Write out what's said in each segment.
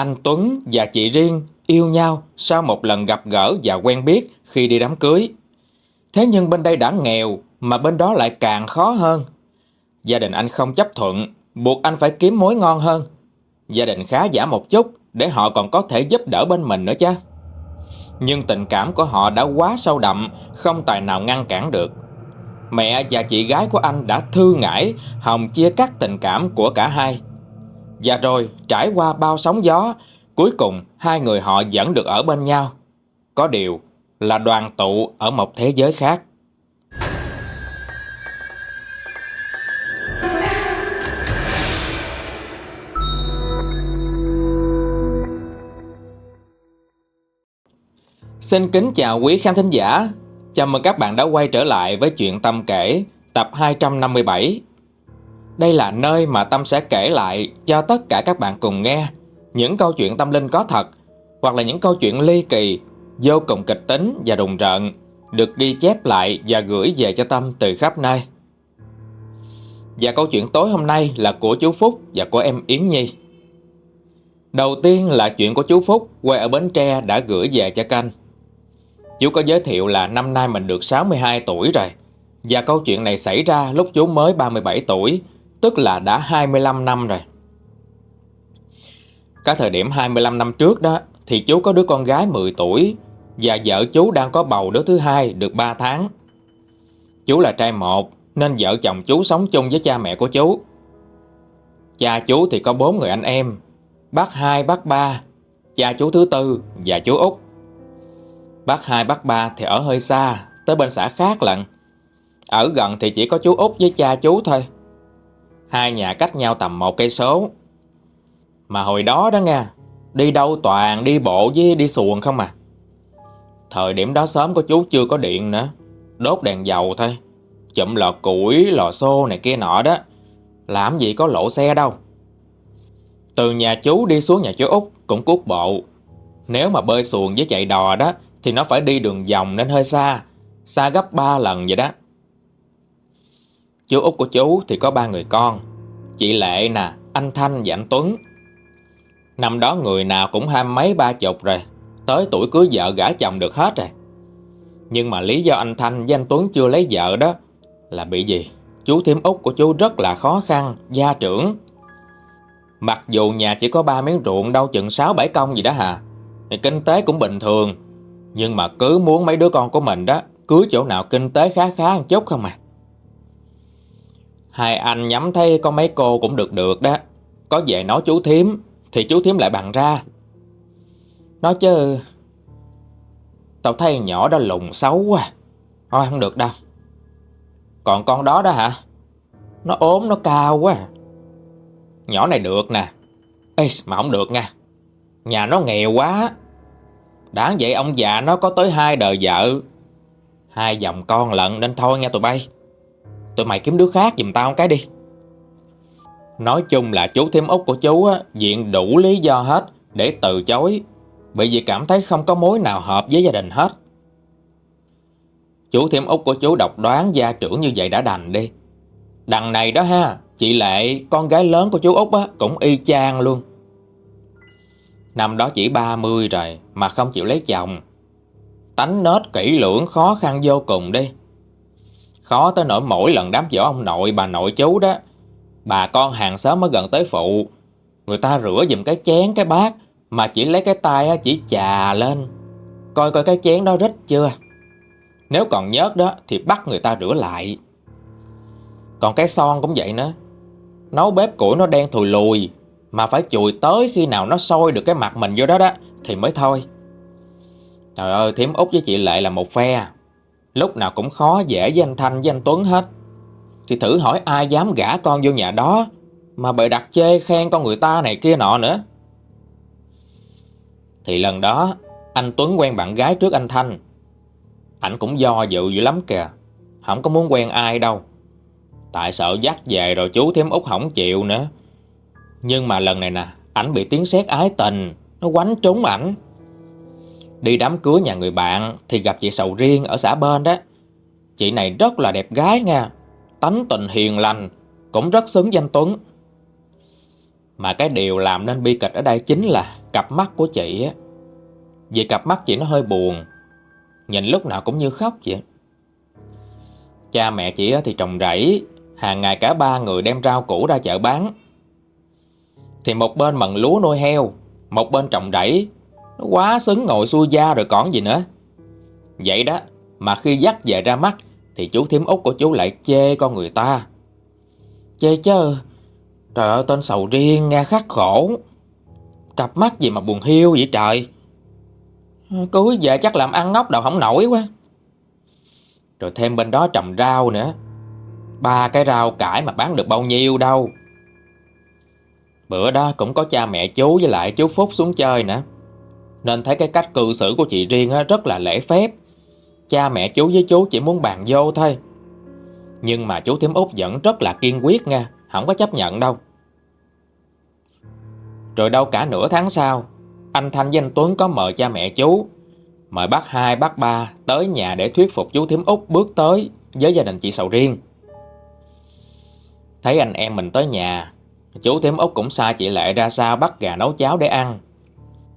anh Tuấn và chị Riêng yêu nhau sau một lần gặp gỡ và quen biết khi đi đám cưới. Thế nhưng bên đây đã nghèo mà bên đó lại càng khó hơn. Gia đình anh không chấp thuận, buộc anh phải kiếm mối ngon hơn. Gia đình khá giả một chút để họ còn có thể giúp đỡ bên mình nữa chứ. Nhưng tình cảm của họ đã quá sâu đậm, không tài nào ngăn cản được. Mẹ và chị gái của anh đã thư ngãi, hòng chia cắt tình cảm của cả hai. Và rồi, trải qua bao sóng gió, cuối cùng hai người họ vẫn được ở bên nhau. Có điều là đoàn tụ ở một thế giới khác. Xin kính chào quý khán thính giả. Chào mừng các bạn đã quay trở lại với chuyện Tâm kể tập 257. Đây là nơi mà Tâm sẽ kể lại cho tất cả các bạn cùng nghe những câu chuyện tâm linh có thật hoặc là những câu chuyện ly kỳ, vô cùng kịch tính và đùng rợn được ghi chép lại và gửi về cho Tâm từ khắp nơi. Và câu chuyện tối hôm nay là của chú Phúc và của em Yến Nhi. Đầu tiên là chuyện của chú Phúc quê ở Bến Tre đã gửi về cho kênh. Chú có giới thiệu là năm nay mình được 62 tuổi rồi Và câu chuyện này xảy ra lúc chú mới 37 tuổi Tức là đã 25 năm rồi. Cái thời điểm 25 năm trước đó Thì chú có đứa con gái 10 tuổi Và vợ chú đang có bầu đứa thứ hai được 3 tháng. Chú là trai một Nên vợ chồng chú sống chung với cha mẹ của chú. Cha chú thì có bốn người anh em Bác hai, bác ba Cha chú thứ tư và chú Út. Bác hai bác ba thì ở hơi xa Tới bên xã khác lận. Ở gần thì chỉ có chú út với cha chú thôi. Hai nhà cách nhau tầm một cây số. Mà hồi đó đó nha Đi đâu toàn đi bộ với đi xuồng không à. Thời điểm đó sớm của chú chưa có điện nữa Đốt đèn dầu thôi. Chụm lò củi, lò xô này kia nọ đó. Làm gì có lộ xe đâu. Từ nhà chú đi xuống nhà chú út cũng cuốc bộ. Nếu mà bơi xuồng với chạy đò đó thì nó phải đi đường vòng nên hơi xa, xa gấp 3 lần vậy đó. Chú út của chú thì có ba người con, chị Lệ nè, anh Thanh và anh Tuấn. Năm đó người nào cũng hai mấy ba chục rồi, tới tuổi cưới vợ gả chồng được hết rồi. Nhưng mà lý do anh Thanh với anh Tuấn chưa lấy vợ đó là bị gì? Chú thêm út của chú rất là khó khăn, gia trưởng. Mặc dù nhà chỉ có ba miếng ruộng đâu chừng 6-7 công gì đó hà, thì kinh tế cũng bình thường, nhưng mà cứ muốn mấy đứa con của mình đó Cưới chỗ nào kinh tế khá khá một chút không à Hai anh nhắm thấy có mấy cô cũng được được đó. Có về nói chú thím, Thì chú thím lại bằng ra. Nói chứ, Tao thấy nhỏ đó lùng xấu quá. Thôi, không được đâu. Còn con đó đó hả? Nó ốm, nó cao quá. Nhỏ này được nè. Ê, mà không được nha. Nhà nó nghèo quá. Đáng vậy ông già nó có tới hai đời vợ. Hai dòng con lận nên thôi nha tụi bay. Tụi mày kiếm đứa khác giùm tao cái đi Nói chung là chú thêm út của chú á, diện đủ lý do hết để từ chối Bởi vì cảm thấy không có mối nào hợp với gia đình hết Chú thêm út của chú độc đoán gia trưởng như vậy đã đành đi Đằng này đó ha Chị Lệ, con gái lớn của chú út á, cũng y chang luôn Năm đó chỉ 30 rồi mà không chịu lấy chồng. Tánh nết kỹ lưỡng khó khăn vô cùng đi. Khó tới nỗi mỗi lần đám giỗ ông nội, bà nội chú đó. Bà con hàng xóm mới gần tới phụ. Người ta rửa dùm cái chén, cái bát, mà chỉ lấy cái tay chỉ chà lên. Coi coi cái chén đó rít chưa. Nếu còn nhớt đó, thì bắt người ta rửa lại. Còn cái son cũng vậy nữa. Nấu bếp củi nó đen thùi lùi, mà phải chùi tới khi nào nó sôi được cái mặt mình vô đó đó, Thì mới thôi Trời ơi thiếm út với chị Lệ là một phe Lúc nào cũng khó dễ với anh Thanh với anh Tuấn hết. Thì thử hỏi ai dám gả con vô nhà đó, Mà bày đặt chê khen con người ta này kia nọ nữa. Thì lần đó, Anh Tuấn quen bạn gái trước anh Thanh. Anh cũng do dự dữ lắm kìa, Không có muốn quen ai đâu. Tại sợ dắt về rồi chú thêm út không chịu nữa. Nhưng mà lần này nè, Ảnh bị tiếng sét ái tình, Nó quánh trúng ảnh. Đi đám cưới nhà người bạn Thì gặp chị Sầu Riêng ở xã bên đó Chị này rất là đẹp gái nha Tánh tình hiền lành Cũng rất xứng danh Tuấn Mà cái điều làm nên bi kịch ở đây chính là cặp mắt của chị á. Vì cặp mắt chị nó hơi buồn, nhìn lúc nào cũng như khóc vậy. Cha mẹ chị thì trồng rẫy, hàng ngày cả ba người đem rau củ ra chợ bán. Thì một bên mận lúa nuôi heo, một bên trồng rẫy, nó quá xứng ngồi xua da rồi còn gì nữa. Vậy đó, mà khi dắt về ra mắt thì chú thím út của chú lại chê con người ta. Chê chứ, trời ơi tên sầu riêng nghe khắc khổ. Cặp mắt gì mà buồn hiu vậy trời. Cưới về chắc làm ăn ngốc đầu không nổi quá. Rồi thêm bên đó trồng rau nữa Ba cái rau cải mà bán được bao nhiêu đâu Bữa đó cũng có cha mẹ chú với lại chú Phúc xuống chơi nữa nên thấy cái cách cư xử của chị Riêng rất là lễ phép Cha mẹ chú với chú chỉ muốn bàn vô thôi Nhưng mà chú Thiếm Út vẫn rất là kiên quyết nha Không có chấp nhận đâu Rồi đâu cả nửa tháng sau Anh Thanh với anh Tuấn có mời cha mẹ chú Mời bác hai bác ba tới nhà để thuyết phục chú Thiếm Út bước tới với gia đình chị Sầu Riêng. Thấy anh em mình tới nhà, chú Thiếm Út cũng sai chị Lệ ra sao bắt gà nấu cháo để ăn.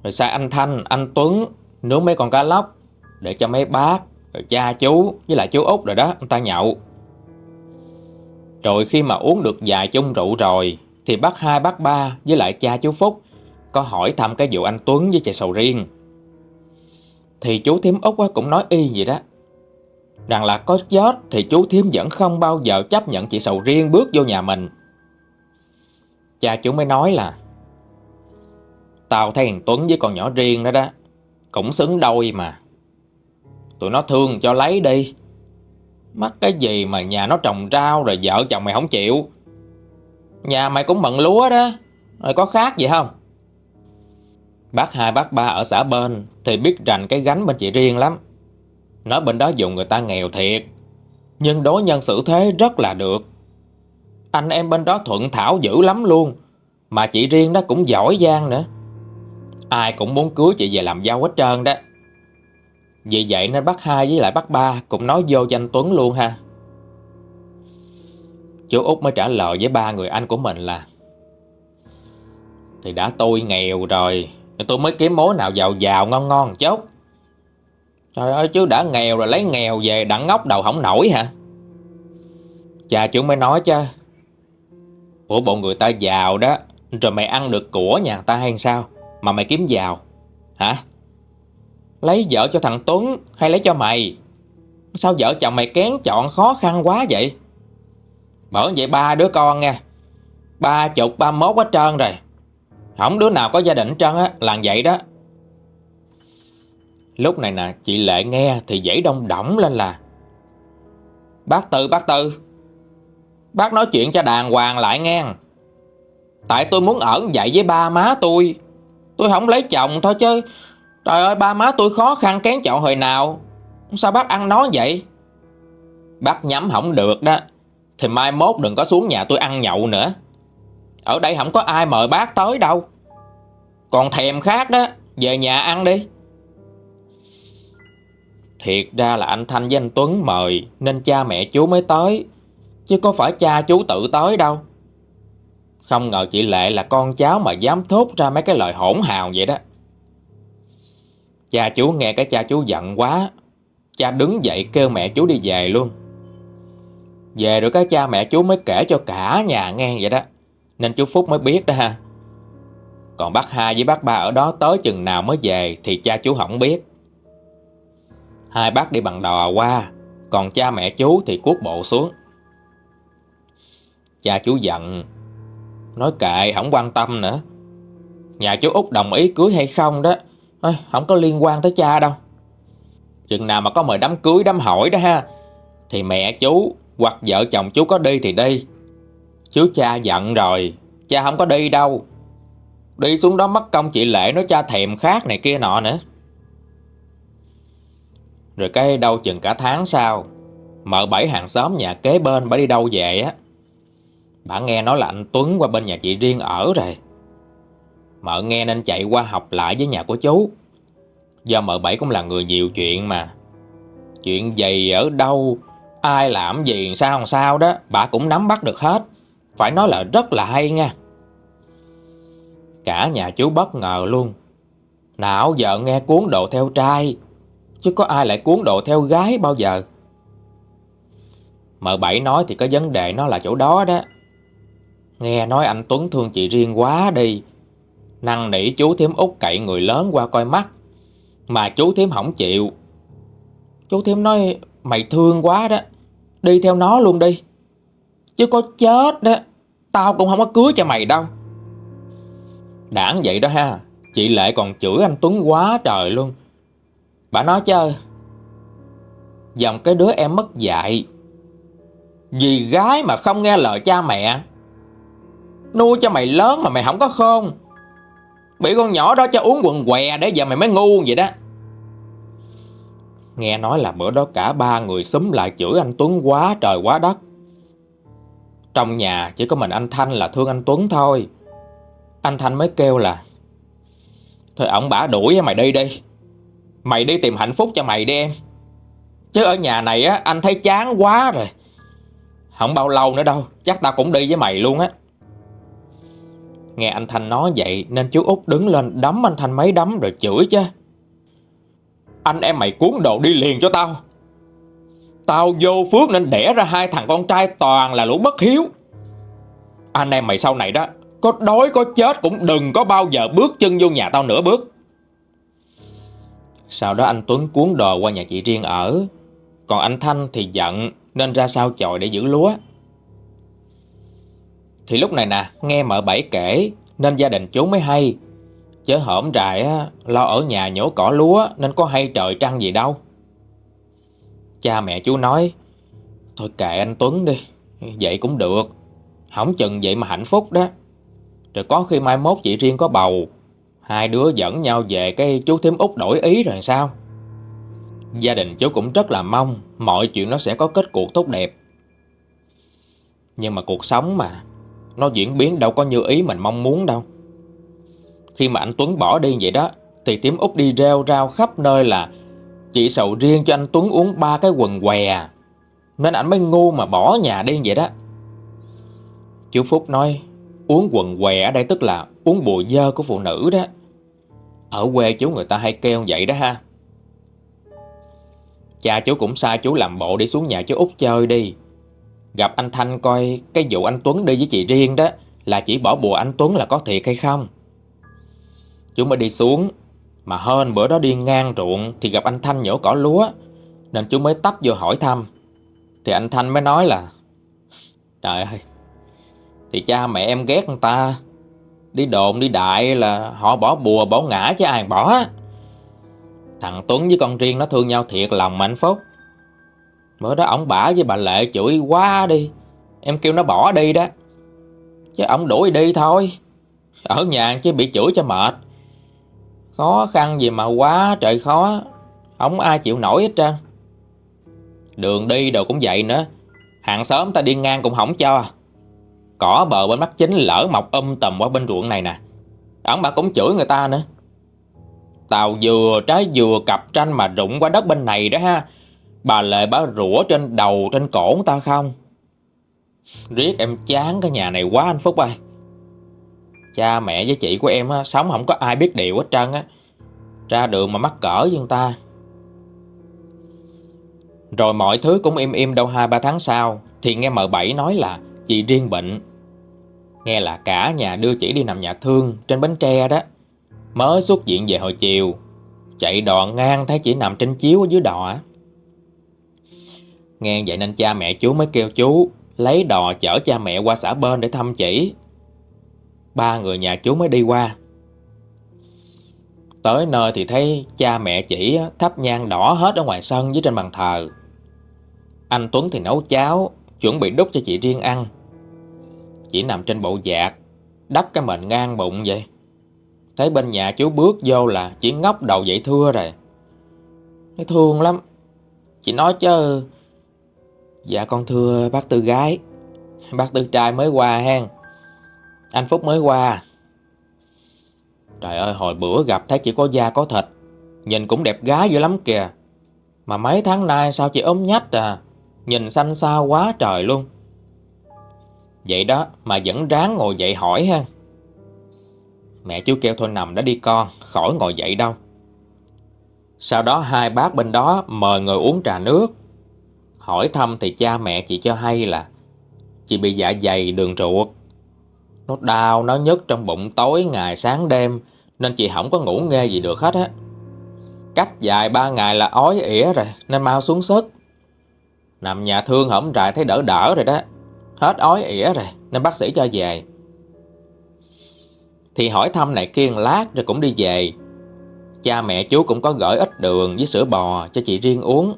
Rồi sai anh Thanh, anh Tuấn nướng mấy con cá lóc để cho mấy bác, rồi cha chú với lại chú Út rồi đó, anh ta nhậu. Rồi khi mà uống được vài chung rượu rồi thì bác hai bác ba với lại cha chú Phúc có hỏi thăm cái vụ anh Tuấn với chị Sầu Riêng. Thì chú thím Út cũng nói y vậy đó Rằng là có chết Thì chú thím vẫn không bao giờ chấp nhận chị Sầu Riêng bước vô nhà mình Cha chú mới nói là Tao thấy thằng Tuấn với con nhỏ riêng đó đó, Cũng xứng đôi mà. Tụi nó thương cho lấy đi. Mắc cái gì mà nhà nó trồng rau Rồi vợ chồng mày không chịu? Nhà mày cũng mận lúa đó, Rồi có khác gì không? Bác hai, bác ba ở xã bên Thì biết rành cái gánh bên chị riêng lắm. Nói bên đó dùng người ta nghèo thiệt, Nhưng đối nhân xử thế rất là được. Anh em bên đó thuận thảo dữ lắm luôn, Mà chị riêng đó cũng giỏi giang nữa. Ai cũng muốn cưới chị về làm dâu hết trơn đó. Vì vậy nên bác hai với lại bác ba Cũng nói vô cho anh Tuấn luôn ha. Chú Út mới trả lời với ba người anh của mình là, Thì đã tôi nghèo rồi Tôi mới kiếm mối nào giàu giàu ngon ngon chốt Trời ơi chứ đã nghèo rồi, lấy nghèo về đặng ngốc đầu không nổi hả? Cha chú mới nói chứ, Ủa, bộ người ta giàu đó, Rồi mày ăn được của nhà ta hay sao? Mà mày kiếm giàu Hả? Lấy vợ cho thằng Tuấn hay lấy cho mày? Sao vợ chồng mày kén chọn khó khăn quá vậy? Bởi vậy ba đứa con nha. Ba chục, ba mốt hết trơn rồi. Không đứa nào có gia đình trơn á, Là vậy đó. Lúc này nè, chị Lệ nghe Thì dãy đông đỏng lên là, Bác Tư bác Tư, Bác nói chuyện cho đàng hoàng lại nghe. Tại tôi muốn ở vậy với ba má tôi. Tôi không lấy chồng thôi chứ. Trời ơi, ba má tôi khó khăn kén chọn hồi nào. Sao bác ăn nói vậy? Bác nhắm không được đó. Thì mai mốt đừng có xuống nhà tôi ăn nhậu nữa. Ở đây không có ai mời bác tới đâu. Còn thèm khác đó, Về nhà ăn đi. Thiệt ra là anh Thanh với anh Tuấn mời Nên cha mẹ chú mới tới, Chứ có phải cha chú tự tới đâu. Không ngờ chị Lệ là con cháu mà dám thốt ra mấy cái lời hỗn hào vậy đó. Cha chú nghe cái cha chú giận quá. Cha đứng dậy kêu mẹ chú đi về luôn. Về rồi cái cha mẹ chú mới kể cho cả nhà nghe vậy đó. Nên chú Phúc mới biết đó ha. Còn bác hai với bác ba ở đó tới chừng nào mới về Thì cha chú không biết. Hai bác đi bằng đò qua, Còn cha mẹ chú thì cuốc bộ xuống. Cha chú giận Nói kệ, không quan tâm nữa. Nhà chú út đồng ý cưới hay không đó Không có liên quan tới cha đâu. Chừng nào mà có mời đám cưới, đám hỏi đó ha, Thì mẹ chú hoặc vợ chồng chú có đi thì đi. Chú cha giận rồi, Cha không có đi đâu. Đi xuống đó mất công chị Lệ nói cha thèm khác này kia nọ nữa. Rồi cái đâu chừng cả tháng sau Mợ bảy hàng xóm nhà kế bên bà đi đâu về á Bà nghe nói là anh Tuấn qua bên nhà chị riêng ở rồi. Mợ nghe nên chạy qua học lại với nhà của chú. Do mợ bảy cũng là người nhiều chuyện mà. Chuyện gì ở đâu, Ai làm gì, sao sao đó, Bà cũng nắm bắt được hết. Phải nói là rất là hay nha. Cả nhà chú bất ngờ luôn. Nào giờ nghe cuốn đồ theo trai, Chứ có ai lại cuốn đồ theo gái bao giờ? Mợ Bảy nói thì có vấn đề nó là chỗ đó đó. Nghe nói anh Tuấn thương chị riêng quá đi. Năng nỉ chú thím út cậy người lớn qua coi mắt. Mà chú thím không chịu. Chú thím nói, Mày thương quá đó, Đi theo nó luôn đi. Chứ có chết đó, Tao cũng không có cưới cho mày đâu. Đảng vậy đó ha, Chị Lệ còn chửi anh Tuấn quá trời luôn. Bà nói chơi. Dòng cái đứa em mất dạy, Vì gái mà không nghe lời cha mẹ Nuôi cho mày lớn mà mày không có khôn. Bị con nhỏ đó cho uống quần què Để giờ mày mới ngu vậy đó. Nghe nói là bữa đó cả ba người xúm lại chửi anh Tuấn quá trời quá đất. Trong nhà chỉ có mình anh Thanh là thương anh Tuấn thôi. Anh Thanh mới kêu là, Thôi ổng bả đuổi mày đi đi. Mày đi tìm hạnh phúc cho mày đi em. Chứ ở nhà này á, anh thấy chán quá rồi. Không bao lâu nữa đâu, Chắc tao cũng đi với mày luôn á. Nghe anh Thanh nói vậy, Nên chú út đứng lên đấm anh Thanh mấy đấm rồi chửi chứ. Anh em mày cuốn đồ đi liền cho tao. Tao vô phước nên đẻ ra hai thằng con trai toàn là lũ bất hiếu. Anh em mày sau này đó, Có đói có chết cũng đừng có bao giờ bước chân vô nhà tao nữa bước. Sau đó anh Tuấn cuốn đồ qua nhà chị riêng ở. Còn anh Thanh thì giận, Nên ra sao chòi để giữ lúa. Thì lúc này nè Nghe mợ bảy kể Nên gia đình chú mới hay. Chứ hổm trại á, lo ở nhà nhổ cỏ lúa Nên có hay trời trăng gì đâu. Cha mẹ chú nói Thôi kệ anh Tuấn đi Vậy cũng được. Không chừng vậy mà hạnh phúc đó. Rồi có khi mai mốt chị riêng có bầu Hai đứa dẫn nhau về cái chú thím út đổi ý rồi sao? Gia đình chú cũng rất là mong Mọi chuyện nó sẽ có kết cuộc tốt đẹp. Nhưng mà cuộc sống mà nó diễn biến đâu có như ý mình mong muốn đâu. Khi mà anh Tuấn bỏ đi vậy đó, Thì tiếm út đi rêu rao khắp nơi là Chị sầu riêng cho anh Tuấn uống ba cái quần què à. Nên anh mới ngu mà bỏ nhà đi vậy đó. Chú Phúc nói, Uống quần què ở đây tức là uống bùa dơ của phụ nữ đó. Ở quê chú người ta hay kêu vậy đó ha. Cha chú cũng sai, chú làm bộ đi xuống nhà chú út chơi đi. Gặp anh Thanh coi cái vụ anh Tuấn đi với chị riêng đó Là chỉ bỏ bùa anh Tuấn là có thiệt hay không? Chúng mới đi xuống, Mà hơn bữa đó đi ngang ruộng Thì gặp anh Thanh nhổ cỏ lúa, Nên chúng mới tấp vô hỏi thăm. Thì anh Thanh mới nói là, Trời ơi, Thì cha mẹ em ghét người ta, Đi đồn đi đại là họ bỏ bùa bỏ ngã chứ ai bỏ Thằng Tuấn với con riêng nó thương nhau thiệt lòng mà anh Phúc. Bữa đó ổng bả với bà Lệ chửi quá đi. Em kêu nó bỏ đi đó. Chứ ổng đuổi đi thôi. Ở nhà chứ bị chửi cho mệt. Khó khăn gì mà quá, trời khó. Không ai chịu nổi hết trơn. Đường đi đồ cũng vậy nữa. Hàng xóm ta đi ngang cũng không cho. Cỏ bờ bên mắt chính lỡ mọc um tầm qua bên ruộng này nè. Ổng bà cũng chửi người ta nữa. Tàu dừa trái dừa cặp tranh mà rụng qua đất bên này đó ha. Bà Lệ bà rủa trên đầu trên cổ ta không? Riết em chán cái nhà này quá anh Phúc ơi. Cha mẹ với chị của em á, sống không có ai biết điều hết trơn á. Ra đường mà mắc cỡ với người ta. Rồi mọi thứ cũng im im đâu hai ba tháng sau Thì nghe mợ bảy nói là chị riêng bệnh. Nghe là cả nhà đưa chị đi nằm nhà thương trên bến tre đó. Mới xuất viện về hồi chiều Chạy đò ngang thấy chị nằm trên chiếu ở dưới đò Nghe vậy nên cha mẹ chú mới kêu chú, Lấy đò chở cha mẹ qua xã bên để thăm chỉ. Ba người nhà chú mới đi qua. Tới nơi thì thấy cha mẹ chỉ thắp nhang đỏ hết ở ngoài sân với trên bàn thờ. Anh Tuấn thì nấu cháo, Chuẩn bị đút cho chị riêng ăn. Chỉ nằm trên bộ dạc, Đắp cái mền ngang bụng vậy. Thấy bên nhà chú bước vô là Chỉ ngóc đầu dậy thưa rồi. Thấy thương lắm, Chị nói chứ Dạ con thưa bác Tư gái. Bác Tư trai mới qua hen. Anh Phúc mới qua. Trời ơi, hồi bữa gặp thấy chỉ có da có thịt. Nhìn cũng đẹp gái dữ lắm kìa. Mà mấy tháng nay sao chị ốm nhách à? Nhìn xanh xao quá trời luôn. Vậy đó, mà vẫn ráng ngồi dậy hỏi ha Mẹ chú kêu thôi nằm đã đi con, Khỏi ngồi dậy đâu. Sau đó hai bác bên đó Mời người uống trà nước. Hỏi thăm thì cha mẹ chị cho hay là Chị bị dạ dày đường ruột. Nó đau, nó nhức trong bụng tối, ngày sáng đêm, Nên chị không có ngủ nghe gì được hết á. Cách dài ba ngày là ói ỉa rồi, Nên mau xuống sức. Nằm nhà thương hổng trại thấy đỡ đỡ rồi đó. Hết ói ỉa rồi, Nên bác sĩ cho về. Thì hỏi thăm này kia lát rồi cũng đi về. Cha mẹ chú cũng có gửi ít đường với sữa bò cho chị riêng uống.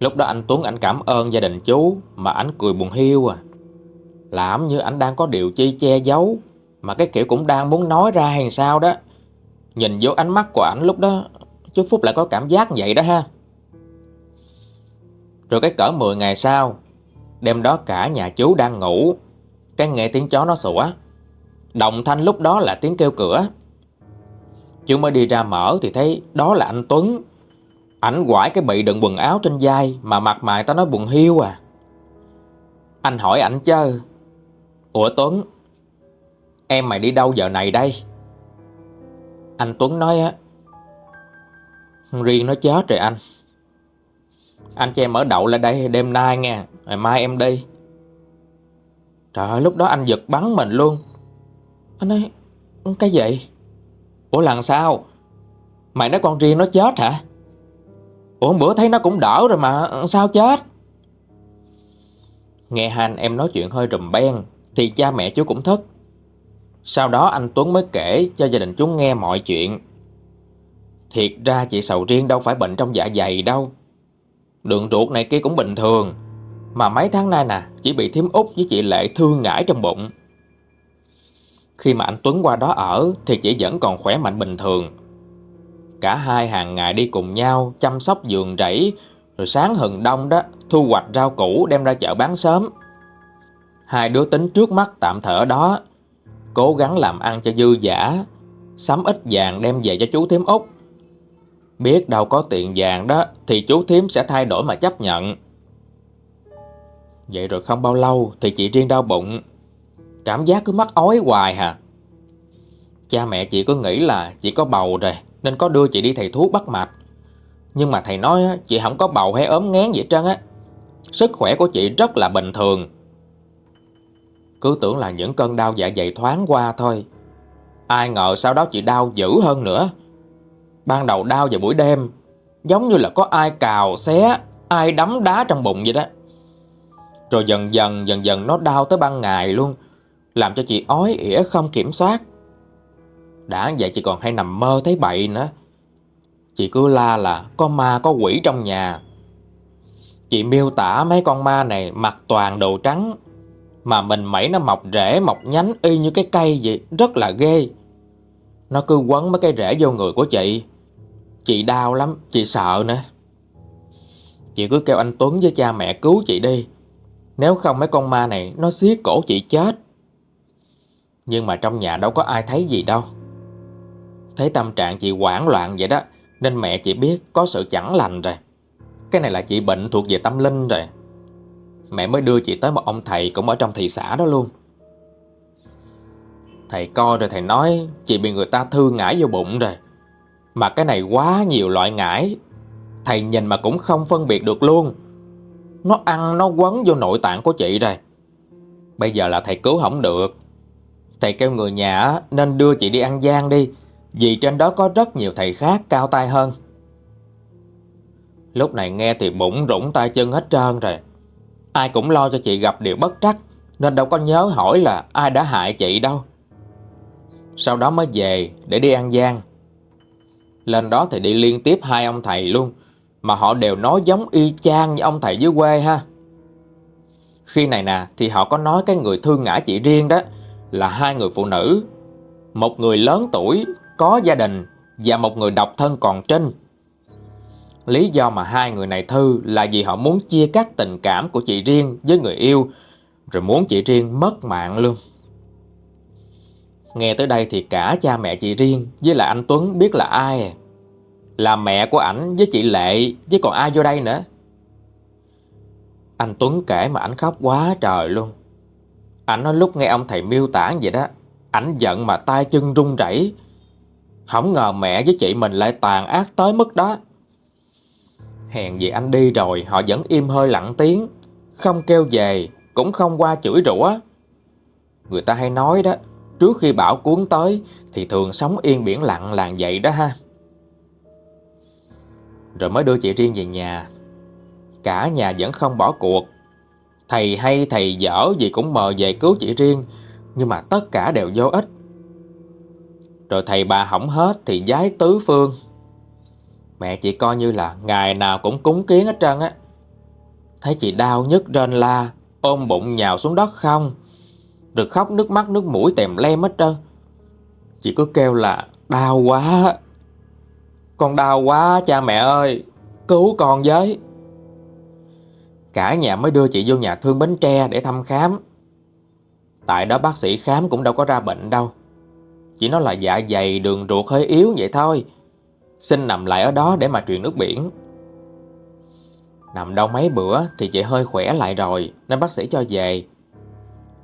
Lúc đó anh Tuấn anh cảm ơn gia đình chú Mà anh cười buồn hiu à. Làm như anh đang có điều chi che giấu, Mà cái kiểu cũng đang muốn nói ra hay sao đó. Nhìn vô ánh mắt của ảnh lúc đó, Chú Phúc lại có cảm giác vậy đó ha. Rồi cái cỡ 10 ngày sau, Đêm đó cả nhà chú đang ngủ. Cái nghe tiếng chó nó sủa. Động thanh lúc đó là tiếng kêu cửa. Chú mới đi ra mở thì thấy đó là anh Tuấn. Ảnh quải cái bị đựng quần áo trên vai Mà mặt mày tao nói buồn hiu à. Anh hỏi ảnh chứ Ủa Tuấn, Em mày đi đâu giờ này đây? Anh Tuấn nói á, Riêng nó chết rồi anh. Anh cho em ở đậu lại đây đêm nay nha Ngày mai em đi. Trời ơi, lúc đó anh giật bắn mình luôn. Anh nói, Cái gì? Ủa lần sao? Mày nói con riêng nó chết hả? Ủa, bữa thấy nó cũng đỡ rồi mà, Sao chết? Nghe hai anh em nói chuyện hơi rùm beng, Thì cha mẹ chú cũng thất. Sau đó anh Tuấn mới kể cho gia đình chú nghe mọi chuyện. Thiệt ra chị Sầu Riêng đâu phải bệnh trong dạ dày đâu. Đường ruột này kia cũng bình thường, Mà mấy tháng nay nè, Chỉ bị thiếm út với chị Lệ thương ngãi trong bụng. Khi mà anh Tuấn qua đó ở, Thì chị vẫn còn khỏe mạnh bình thường. Cả hai hàng ngày đi cùng nhau chăm sóc giường rẫy, rồi sáng hừng đông đó thu hoạch rau củ đem ra chợ bán sớm. Hai đứa tính trước mắt tạm thở đó, cố gắng làm ăn cho dư giả, sắm ít vàng đem về cho chú thím út. Biết đâu có tiền vàng đó thì chú thím sẽ thay đổi mà chấp nhận. Vậy rồi không bao lâu thì chị riêng đau bụng, cảm giác cứ mắc ói hoài hà. Cha mẹ chị cứ nghĩ là chị có bầu rồi nên có đưa chị đi thầy thuốc bắt mạch. Nhưng mà thầy nói chị không có bầu hay ốm ngán gì trơn á. Sức khỏe của chị rất là bình thường. Cứ tưởng là những cơn đau dạ dày thoáng qua thôi. Ai ngờ sau đó chị đau dữ hơn nữa. Ban đầu đau vào buổi đêm Giống như là có ai cào, xé, ai đấm đá trong bụng vậy đó. Rồi dần dần dần dần nó đau tới ban ngày luôn Làm cho chị ói ỉa không kiểm soát đã vậy chị còn hay nằm mơ thấy bậy nữa. Chị cứ la là có ma có quỷ trong nhà. Chị miêu tả mấy con ma này mặc toàn đồ trắng Mà mình mẩy nó mọc rễ mọc nhánh y như cái cây vậy Rất là ghê. Nó cứ quấn mấy cái rễ vô người của chị. Chị đau lắm, chị sợ nữa. Chị cứ kêu anh Tuấn với cha mẹ cứu chị đi. Nếu không mấy con ma này nó xiết cổ chị chết. Nhưng mà trong nhà đâu có ai thấy gì đâu. Thấy tâm trạng chị hoảng loạn vậy đó, Nên mẹ chị biết có sự chẳng lành rồi. Cái này là chị bệnh thuộc về tâm linh rồi. Mẹ mới đưa chị tới một ông thầy cũng ở trong thị xã đó luôn. Thầy coi rồi thầy nói Chị bị người ta thư ngải vô bụng rồi. Mà cái này quá nhiều loại ngải. Thầy nhìn mà cũng không phân biệt được luôn. Nó ăn, nó quấn vô nội tạng của chị rồi. Bây giờ là thầy cứu không được. Thầy kêu người nhà nên đưa chị đi ăn gian đi vì trên đó có rất nhiều thầy khác cao tay hơn. Lúc này nghe thì bụng rủng tay chân hết trơn rồi. Ai cũng lo cho chị gặp điều bất trắc, Nên đâu có nhớ hỏi là ai đã hại chị đâu. Sau đó mới về để đi ăn gian. Lên đó thì đi liên tiếp hai ông thầy luôn, Mà họ đều nói giống y chang như ông thầy dưới quê ha. Khi này nè, thì họ có nói cái người thương ngã chị riêng đó, Là hai người phụ nữ. Một người lớn tuổi có gia đình và một người độc thân còn trinh. Lý do mà hai người này thư là vì họ muốn chia cắt tình cảm của chị riêng với người yêu, rồi muốn chị riêng mất mạng luôn. Nghe tới đây thì cả cha mẹ chị riêng với lại anh Tuấn biết là ai Là mẹ của ảnh với chị Lệ với còn ai vô đây nữa. Anh Tuấn kể mà ảnh khóc quá trời luôn. Ảnh nói lúc nghe ông thầy miêu tả vậy đó, Ảnh giận mà tay chân run rẩy không ngờ mẹ với chị mình lại tàn ác tới mức đó. Hèn gì anh đi rồi, Họ vẫn im hơi lặng tiếng. Không kêu về, Cũng không qua chửi rủa. Người ta hay nói đó, Trước khi bão cuốn tới, Thì thường sống yên biển lặng làng vậy đó ha. Rồi mới đưa chị riêng về nhà. Cả nhà vẫn không bỏ cuộc. Thầy hay thầy dở gì cũng mờ về cứu chị riêng, Nhưng mà tất cả đều vô ích. Rồi thầy bà hỏng hết thì giái tứ phương. Mẹ chị coi như là ngày nào cũng cúng kiến hết trơn á. Thấy chị đau nhức rên la, Ôm bụng nhào xuống đất không? Rồi khóc nước mắt nước mũi tèm lem hết trơn. Chị cứ kêu là đau quá. Con đau quá cha mẹ ơi, Cứu con với. Cả nhà mới đưa chị vô nhà thương Bến Tre để thăm khám. Tại đó bác sĩ khám cũng đâu có ra bệnh đâu. Chỉ nói là dạ dày, đường ruột hơi yếu vậy thôi. Xin nằm lại ở đó để mà truyền nước biển. Nằm đâu mấy bữa thì chị hơi khỏe lại rồi, Nên bác sĩ cho về.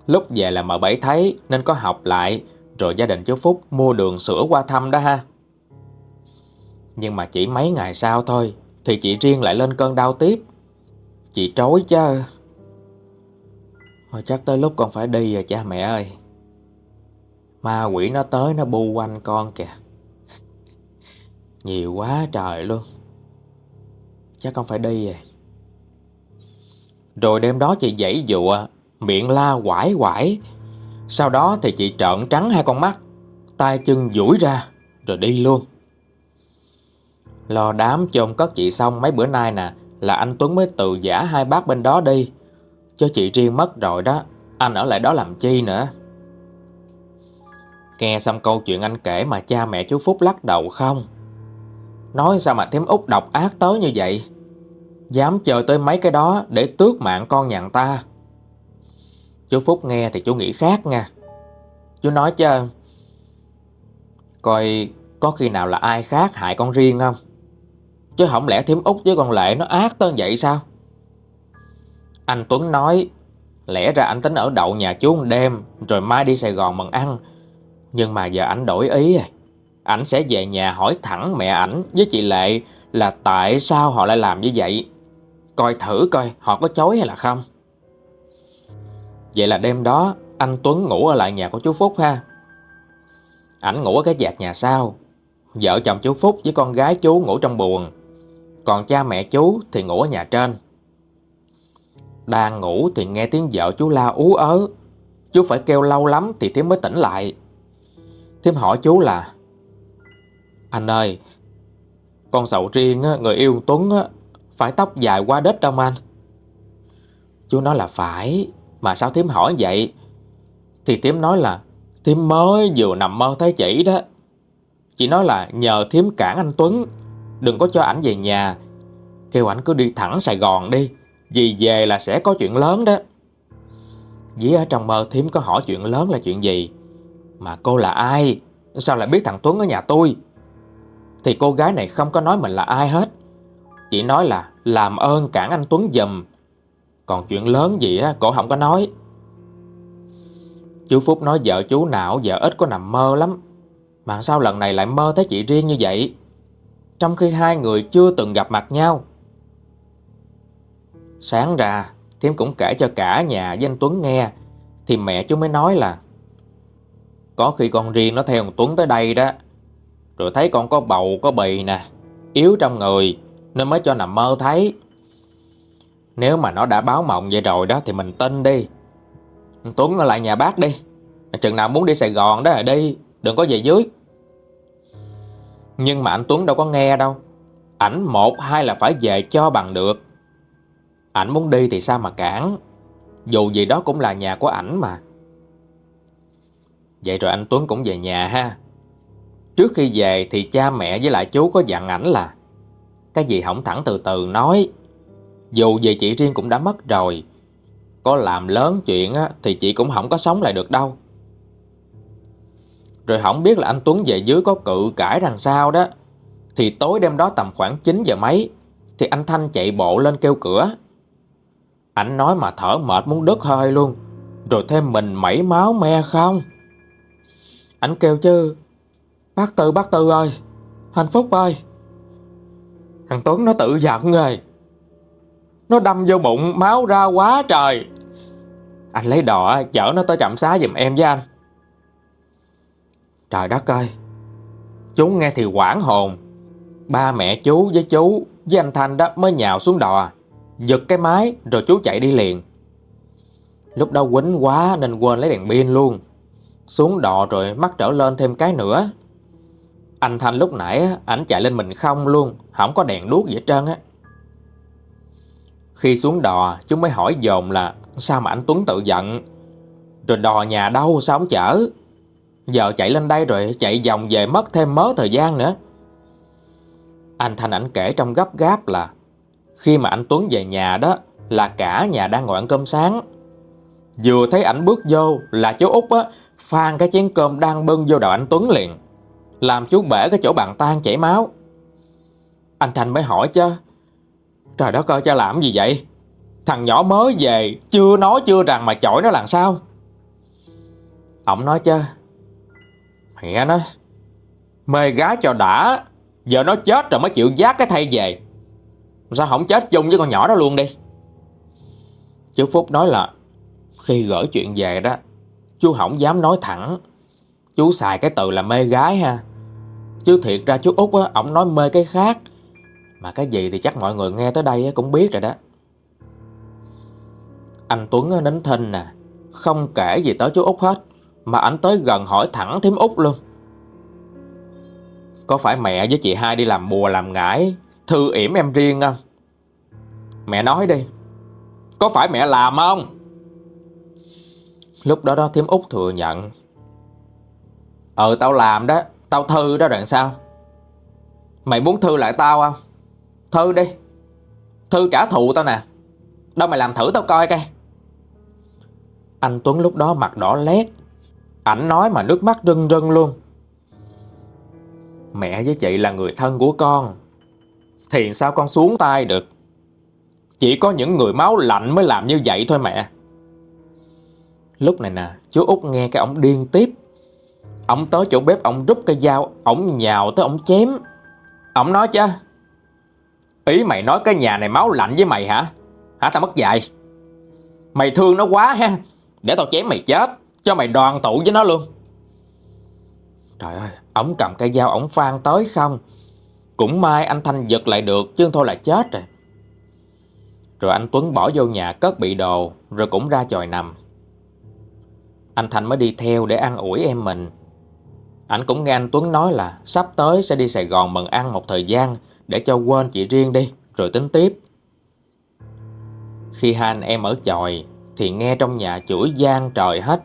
Lúc về là mợ bảy thấy Nên có học lại, Rồi gia đình chú Phúc mua đường sữa qua thăm đó ha. Nhưng mà chỉ mấy ngày sau thôi, Thì chị riêng lại lên cơn đau tiếp. Chị trối chứ. Thôi chắc tới lúc con phải đi rồi cha mẹ ơi. Ma quỷ nó tới nó bu quanh con kìa. Nhiều quá trời luôn. Chắc con phải đi rồi. Rồi đêm đó chị dãy dụa Miệng la quải quải. Sau đó thì chị trợn trắng hai con mắt tay chân duỗi ra Rồi đi luôn. Lo đám chôn cất chị xong mấy bữa nay nè là anh Tuấn mới tự giả hai bác bên đó đi. Cho chị riêng mất rồi đó, anh ở lại đó làm chi nữa. Nghe xong câu chuyện anh kể mà cha mẹ chú Phúc lắc đầu không. Nói sao mà thím út độc ác tới như vậy? Dám chờ tới mấy cái đó để tước mạng con nhàn ta. Chú Phúc nghe thì chú nghĩ khác nha. Chú nói chứ, coi có khi nào là ai khác hại con riêng không? Chứ không lẽ thím út với con Lệ nó ác tới vậy sao Anh Tuấn nói Lẽ ra anh tính ở đậu nhà chú một đêm Rồi mai đi Sài Gòn mừng ăn nhưng mà giờ anh đổi ý rồi. Ảnh sẽ về nhà hỏi thẳng mẹ ảnh với chị Lệ Là tại sao họ lại làm như vậy. Coi thử coi họ có chối hay là không. Vậy là đêm đó, Anh Tuấn ngủ ở lại nhà của chú Phúc ha. Ảnh ngủ ở cái dạt nhà sau. Vợ chồng chú Phúc với con gái chú ngủ trong buồng. Còn cha mẹ chú thì ngủ ở nhà trên. Đang ngủ thì nghe tiếng vợ chú la ú ớ. Chú phải kêu lâu lắm thì Thiếm mới tỉnh lại. Thiếm hỏi chú là, Anh ơi, Con sầu riêng người yêu Tuấn Phải tóc dài qua đít đâu anh. Chú nói là phải, Mà sao thím hỏi vậy? Thì thím nói là Thím mới vừa nằm mơ thấy chị đó. Chị nói là nhờ thím cản anh Tuấn, Đừng có cho ảnh về nhà. Kêu ảnh cứ đi thẳng Sài Gòn đi, Vì về là sẽ có chuyện lớn đó. Dĩ ở trong mơ thím có hỏi chuyện lớn là chuyện gì? Mà cô là ai? Sao lại biết thằng Tuấn ở nhà tôi? Thì cô gái này không có nói mình là ai hết. Chỉ nói là Làm ơn cản anh Tuấn dùm Còn chuyện lớn gì á Cô không có nói. Chú Phúc nói vợ chú não, Vợ ít có nằm mơ lắm. Mà sao lần này lại mơ thấy chị riêng như vậy? Trong khi hai người chưa từng gặp mặt nhau. Sáng ra, Thiếm cũng kể cho cả nhà với anh Tuấn nghe, thì mẹ chú mới nói là có khi con riêng nó theo ông Tuấn tới đây đó, rồi thấy con có bầu có bì nè, yếu trong người, nên mới cho nằm mơ thấy. Nếu mà nó đã báo mộng vậy rồi đó thì mình tin đi. Tuấn ở lại nhà bác đi, chừng nào muốn đi Sài Gòn đó là đi, đừng có về dưới. Nhưng mà anh Tuấn đâu có nghe đâu Ảnh một hai là phải về cho bằng được Ảnh muốn đi thì sao mà cản Dù gì đó cũng là nhà của ảnh mà Vậy rồi anh Tuấn cũng về nhà ha. Trước khi về thì cha mẹ với lại chú có dặn ảnh là, Cái gì hỏng thẳng từ từ nói. Dù về chị riêng cũng đã mất rồi. Có làm lớn chuyện thì chị cũng không có sống lại được đâu. Rồi không biết là anh Tuấn về dưới có cự cãi rằng sao đó, Thì tối đêm đó tầm khoảng 9 giờ mấy, Thì anh Thanh chạy bộ lên kêu cửa. Anh nói mà thở mệt muốn đứt hơi luôn, Rồi thêm mình mẩy máu me không. Anh kêu chứ, Bác Tư bác Tư ơi, Hạnh Phúc ơi. Thằng Tuấn nó tự giận rồi. Nó đâm vô bụng, máu ra quá trời. Anh lấy đò, chở nó tới trạm xá giùm em với anh. Trời đất ơi, Chú nghe thì quảng hồn. Ba mẹ chú với chú Với anh Thanh đó mới nhào xuống đò, Giật cái máy rồi chú chạy đi liền. Lúc đó quýnh quá nên quên lấy đèn pin luôn. Xuống đò rồi mắc trở lên thêm cái nữa. Anh Thanh lúc nãy, ảnh chạy lên mình không luôn, Không có đèn đuốc gì hết trơn á. Khi xuống đò, chúng mới hỏi dồn là, Sao mà anh Tuấn tự giận? Rồi đò nhà đâu, sao không chở? Giờ chạy lên đây rồi, chạy vòng về mất thêm mớ thời gian nữa. Anh Thanh ảnh kể trong gấp gáp là, Khi mà anh Tuấn về nhà đó, Là cả nhà đang ngồi ăn cơm sáng. Vừa thấy ảnh bước vô là chú Út á Phan cái chén cơm đang bưng vô đầu anh Tuấn liền, Làm chú bể cái chỗ bàn tan chảy máu. Anh Thành mới hỏi chứ, Trời đất ơi, cha làm gì vậy? Thằng nhỏ mới về, Chưa nói chưa rằng mà chổi nó làm sao? Ông nói chứ, Mẹ nó, Mê gái cho đã, Giờ nó chết rồi mới chịu giác cái thay về. Sao không chết chung với con nhỏ đó luôn đi? Chú Phúc nói là khi gửi chuyện về đó, Chú không dám nói thẳng. Chú xài cái từ là mê gái ha. Chứ thiệt ra chú Út á, Ổng nói mê cái khác. Mà cái gì thì chắc mọi người nghe tới đây cũng biết rồi đó. Anh Tuấn nín thinh nè. Không kể gì tới chú Út hết, Mà anh tới gần hỏi thẳng thím Út luôn. Có phải mẹ với chị hai đi làm bùa làm ngải, Thư yểm em riêng không? Mẹ nói đi. Có phải mẹ làm không? Lúc đó đó Thiếm út thừa nhận. Ờ tao làm đó. Tao thư đó rồi sao Mày muốn thư lại tao không? Thư đi. Thư trả thù tao nè. Đâu mày làm thử tao coi coi. Anh Tuấn lúc đó mặt đỏ lét. Ảnh nói mà nước mắt rưng rưng luôn. Mẹ với chị là người thân của con. Thì sao con xuống tay được? Chỉ có những người máu lạnh mới làm như vậy thôi mẹ. Lúc này nè, chú út nghe cái ổng điên tiếp. Ông tới chỗ bếp ông rút cây dao Ông nhào tới ông chém. Ông nói chứ, Ý mày nói cái nhà này máu lạnh với mày hả? Hả, tao mất dạy. Mày thương nó quá ha, Để tao chém mày chết, Cho mày đoàn tụ với nó luôn. Trời ơi Ông cầm cây dao ổng phan tới không Cũng may anh Thanh giật lại được, Chứ thôi là chết rồi. Rồi anh Tuấn bỏ vô nhà, cất bị đồ, Rồi cũng ra chòi nằm anh Thành mới đi theo để ăn ủi em mình. Anh cũng nghe anh Tuấn nói là Sắp tới sẽ đi Sài Gòn mừng ăn một thời gian Để cho quên chị riêng đi, Rồi tính tiếp. Khi hai anh em ở chòi Thì nghe trong nhà chửi gian trời hết.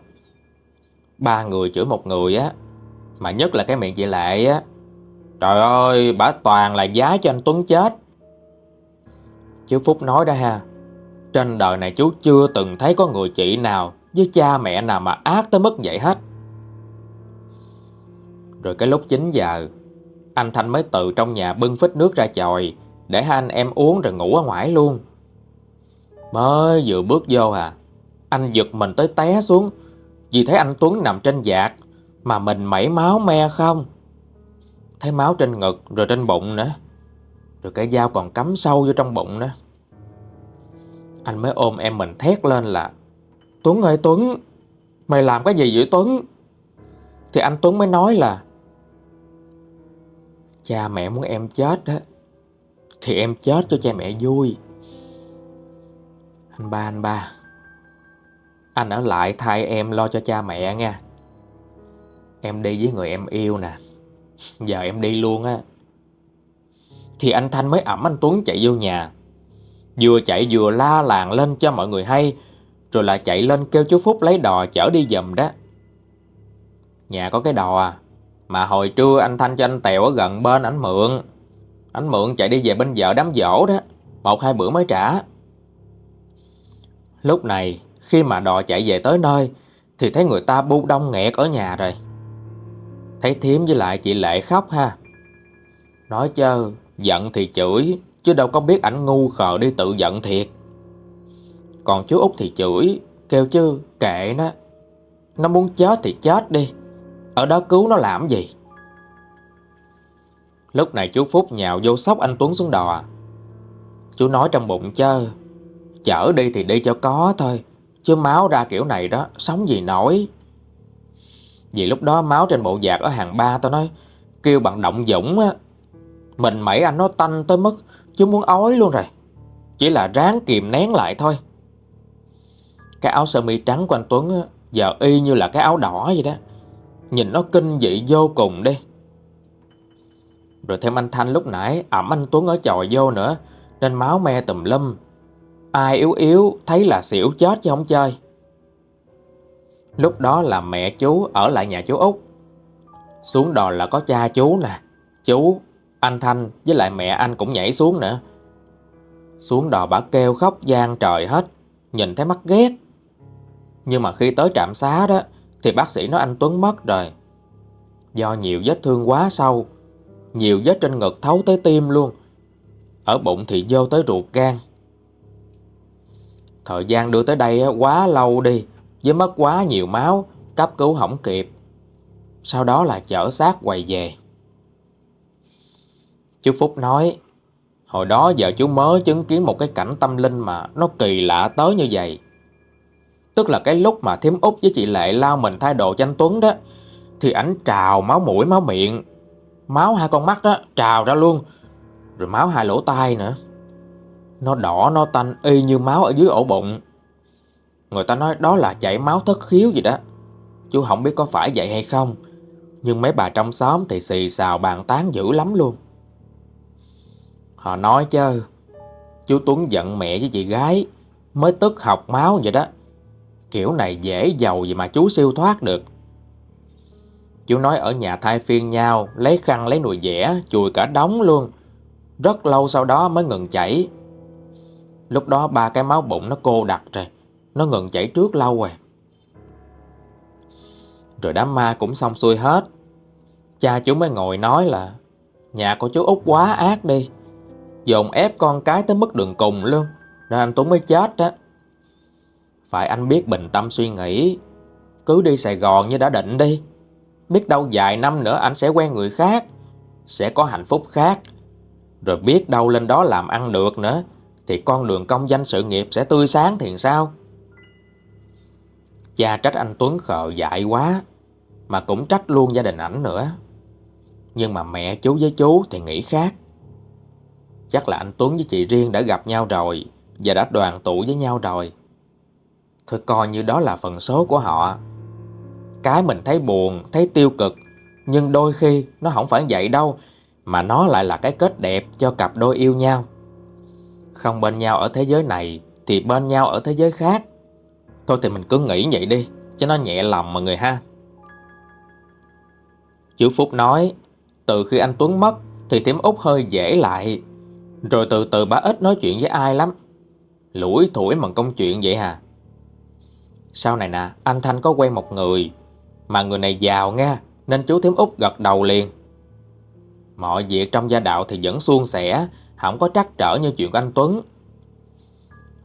Ba người chửi một người á, Mà nhất là cái miệng chị Lệ á. Trời ơi bà toàn là giá cho anh Tuấn chết. Chú Phúc nói đó ha, Trên đời này chú chưa từng thấy có người chị nào với cha mẹ nào mà ác tới mức vậy hết. Rồi cái lúc 9 giờ, anh Thanh mới từ trong nhà bưng phít nước ra chòi để hai anh em uống rồi ngủ ở ngoài luôn. Mới vừa bước vô à, anh giật mình tới té xuống vì thấy anh Tuấn nằm trên giạc mà mình mẩy máu me không. Thấy máu trên ngực rồi trên bụng nữa. Rồi cái dao còn cắm sâu vô trong bụng nữa. Anh mới ôm em mình thét lên là Tuấn ơi, Tuấn, Mày làm cái gì vậy, Tuấn? Thì anh Tuấn mới nói là, Cha mẹ muốn em chết đó Thì em chết cho cha mẹ vui. Anh ba anh ba, Anh ở lại thay em lo cho cha mẹ nha. Em đi với người em yêu nè, Giờ em đi luôn á. Thì anh Thanh mới ẩm anh Tuấn chạy vô nhà, Vừa chạy vừa la làng lên cho mọi người hay rồi là chạy lên kêu chú Phúc lấy đò chở đi dùm đó. Nhà có cái đò à? Mà hồi trưa anh Thanh cho anh Tèo ở gần bên ảnh mượn. Anh mượn chạy đi về bên vợ đám dỗ đó. Một hai bữa mới trả. Lúc này, khi mà đò chạy về tới nơi, Thì thấy người ta bu đông nghẹt ở nhà rồi. Thấy Thiếm với lại chị Lệ khóc ha. Nói chơ, Giận thì chửi, Chứ đâu có biết ảnh ngu khờ đi tự giận thiệt còn chú Út thì chửi, Kêu chứ, kệ nó. Nó muốn chết thì chết đi. Ở đó cứu nó làm gì? Lúc này chú Phúc nhào vô sóc anh Tuấn xuống đò. Chú nói trong bụng chơ Chở đi thì đi cho có thôi, Chứ máu ra kiểu này đó, Sống gì nổi. Vì lúc đó máu trên bộ giạc ở hàng ba Tao nói, kêu bằng động dũng á. Mình mẩy anh nó tanh tới mức Chứ muốn ói luôn rồi. Chỉ là ráng kìm nén lại thôi. Cái áo sơ mi trắng của anh Tuấn á, Giờ y như là cái áo đỏ vậy đó. Nhìn nó kinh dị vô cùng đi. Rồi thêm anh Thanh lúc nãy ẩm anh Tuấn ở chòi vô nữa Nên máu me tùm lum. Ai yếu yếu thấy là xỉu chết chứ không chơi. Lúc đó là mẹ chú ở lại nhà chú Út. Xuống đò là có cha chú nè Chú, anh Thanh với lại mẹ anh cũng nhảy xuống nữa. Xuống đò bà kêu khóc gian trời hết Nhìn thấy mắt ghét. Nhưng mà khi tới trạm xá đó, Thì bác sĩ nói anh Tuấn mất rồi. Do nhiều vết thương quá sâu, Nhiều vết trên ngực thấu tới tim luôn. Ở bụng thì vô tới ruột gan. Thời gian đưa tới đây quá lâu đi, Với mất quá nhiều máu, Cấp cứu hỏng kịp. Sau đó là chở xác quay về. Chú Phúc nói, Hồi đó giờ chú mới chứng kiến một cái cảnh tâm linh mà Nó kỳ lạ tới như vậy. Tức là cái lúc mà thím út với chị Lệ lao mình thay đồ cho anh Tuấn đó, Thì ảnh trào máu mũi, máu miệng. Máu hai con mắt đó trào ra luôn. Rồi máu hai lỗ tai nữa. Nó đỏ, nó tanh, y như máu ở dưới ổ bụng. Người ta nói đó là chảy máu thất khiếu gì đó. Chú không biết có phải vậy hay không, Nhưng mấy bà trong xóm thì xì xào bàn tán dữ lắm luôn. Họ nói chứ, Chú Tuấn giận mẹ với chị gái, Mới tức học máu vậy đó. Kiểu này dễ giàu gì mà chú siêu thoát được. Chú nói ở nhà thay phiên nhau, Lấy khăn lấy nồi dẻ, Chùi cả đống luôn. Rất lâu sau đó mới ngừng chảy. Lúc đó ba cái máu bụng nó cô đặc rồi, Nó ngừng chảy trước lâu rồi. Rồi đám ma cũng xong xuôi hết. Cha chú mới ngồi nói là, Nhà của chú út quá ác đi, Dồn ép con cái tới mức đường cùng luôn, Nên anh Tuấn mới chết đó phải anh biết bình tâm suy nghĩ Cứ đi Sài Gòn như đã định đi Biết đâu vài năm nữa anh sẽ quen người khác Sẽ có hạnh phúc khác Rồi biết đâu lên đó làm ăn được nữa thì con đường công danh sự nghiệp sẽ tươi sáng thì sao? Cha trách anh Tuấn khờ dại quá, mà cũng trách luôn gia đình ảnh nữa. Nhưng mà mẹ chú với chú thì nghĩ khác. Chắc là anh Tuấn với chị Riêng đã gặp nhau rồi và đã đoàn tụ với nhau rồi. Thôi coi như đó là phần số của họ. Cái mình thấy buồn, thấy tiêu cực, nhưng đôi khi nó không phải vậy đâu, mà nó lại là cái kết đẹp cho cặp đôi yêu nhau. Không bên nhau ở thế giới này Thì bên nhau ở thế giới khác Thôi thì mình cứ nghĩ vậy đi Cho nó nhẹ lòng mọi người ha Chú Phúc nói Từ khi anh Tuấn mất Thì Thiểm Út hơi dễ lại Rồi từ từ bà ít nói chuyện với ai lắm Lũi thủi bằng công chuyện vậy hà sau này nè Anh Thanh có quen một người Mà người này giàu nha Nên chú thím Út gật đầu liền Mọi việc trong gia đạo thì vẫn suôn sẻ không có trắc trở như chuyện của anh Tuấn.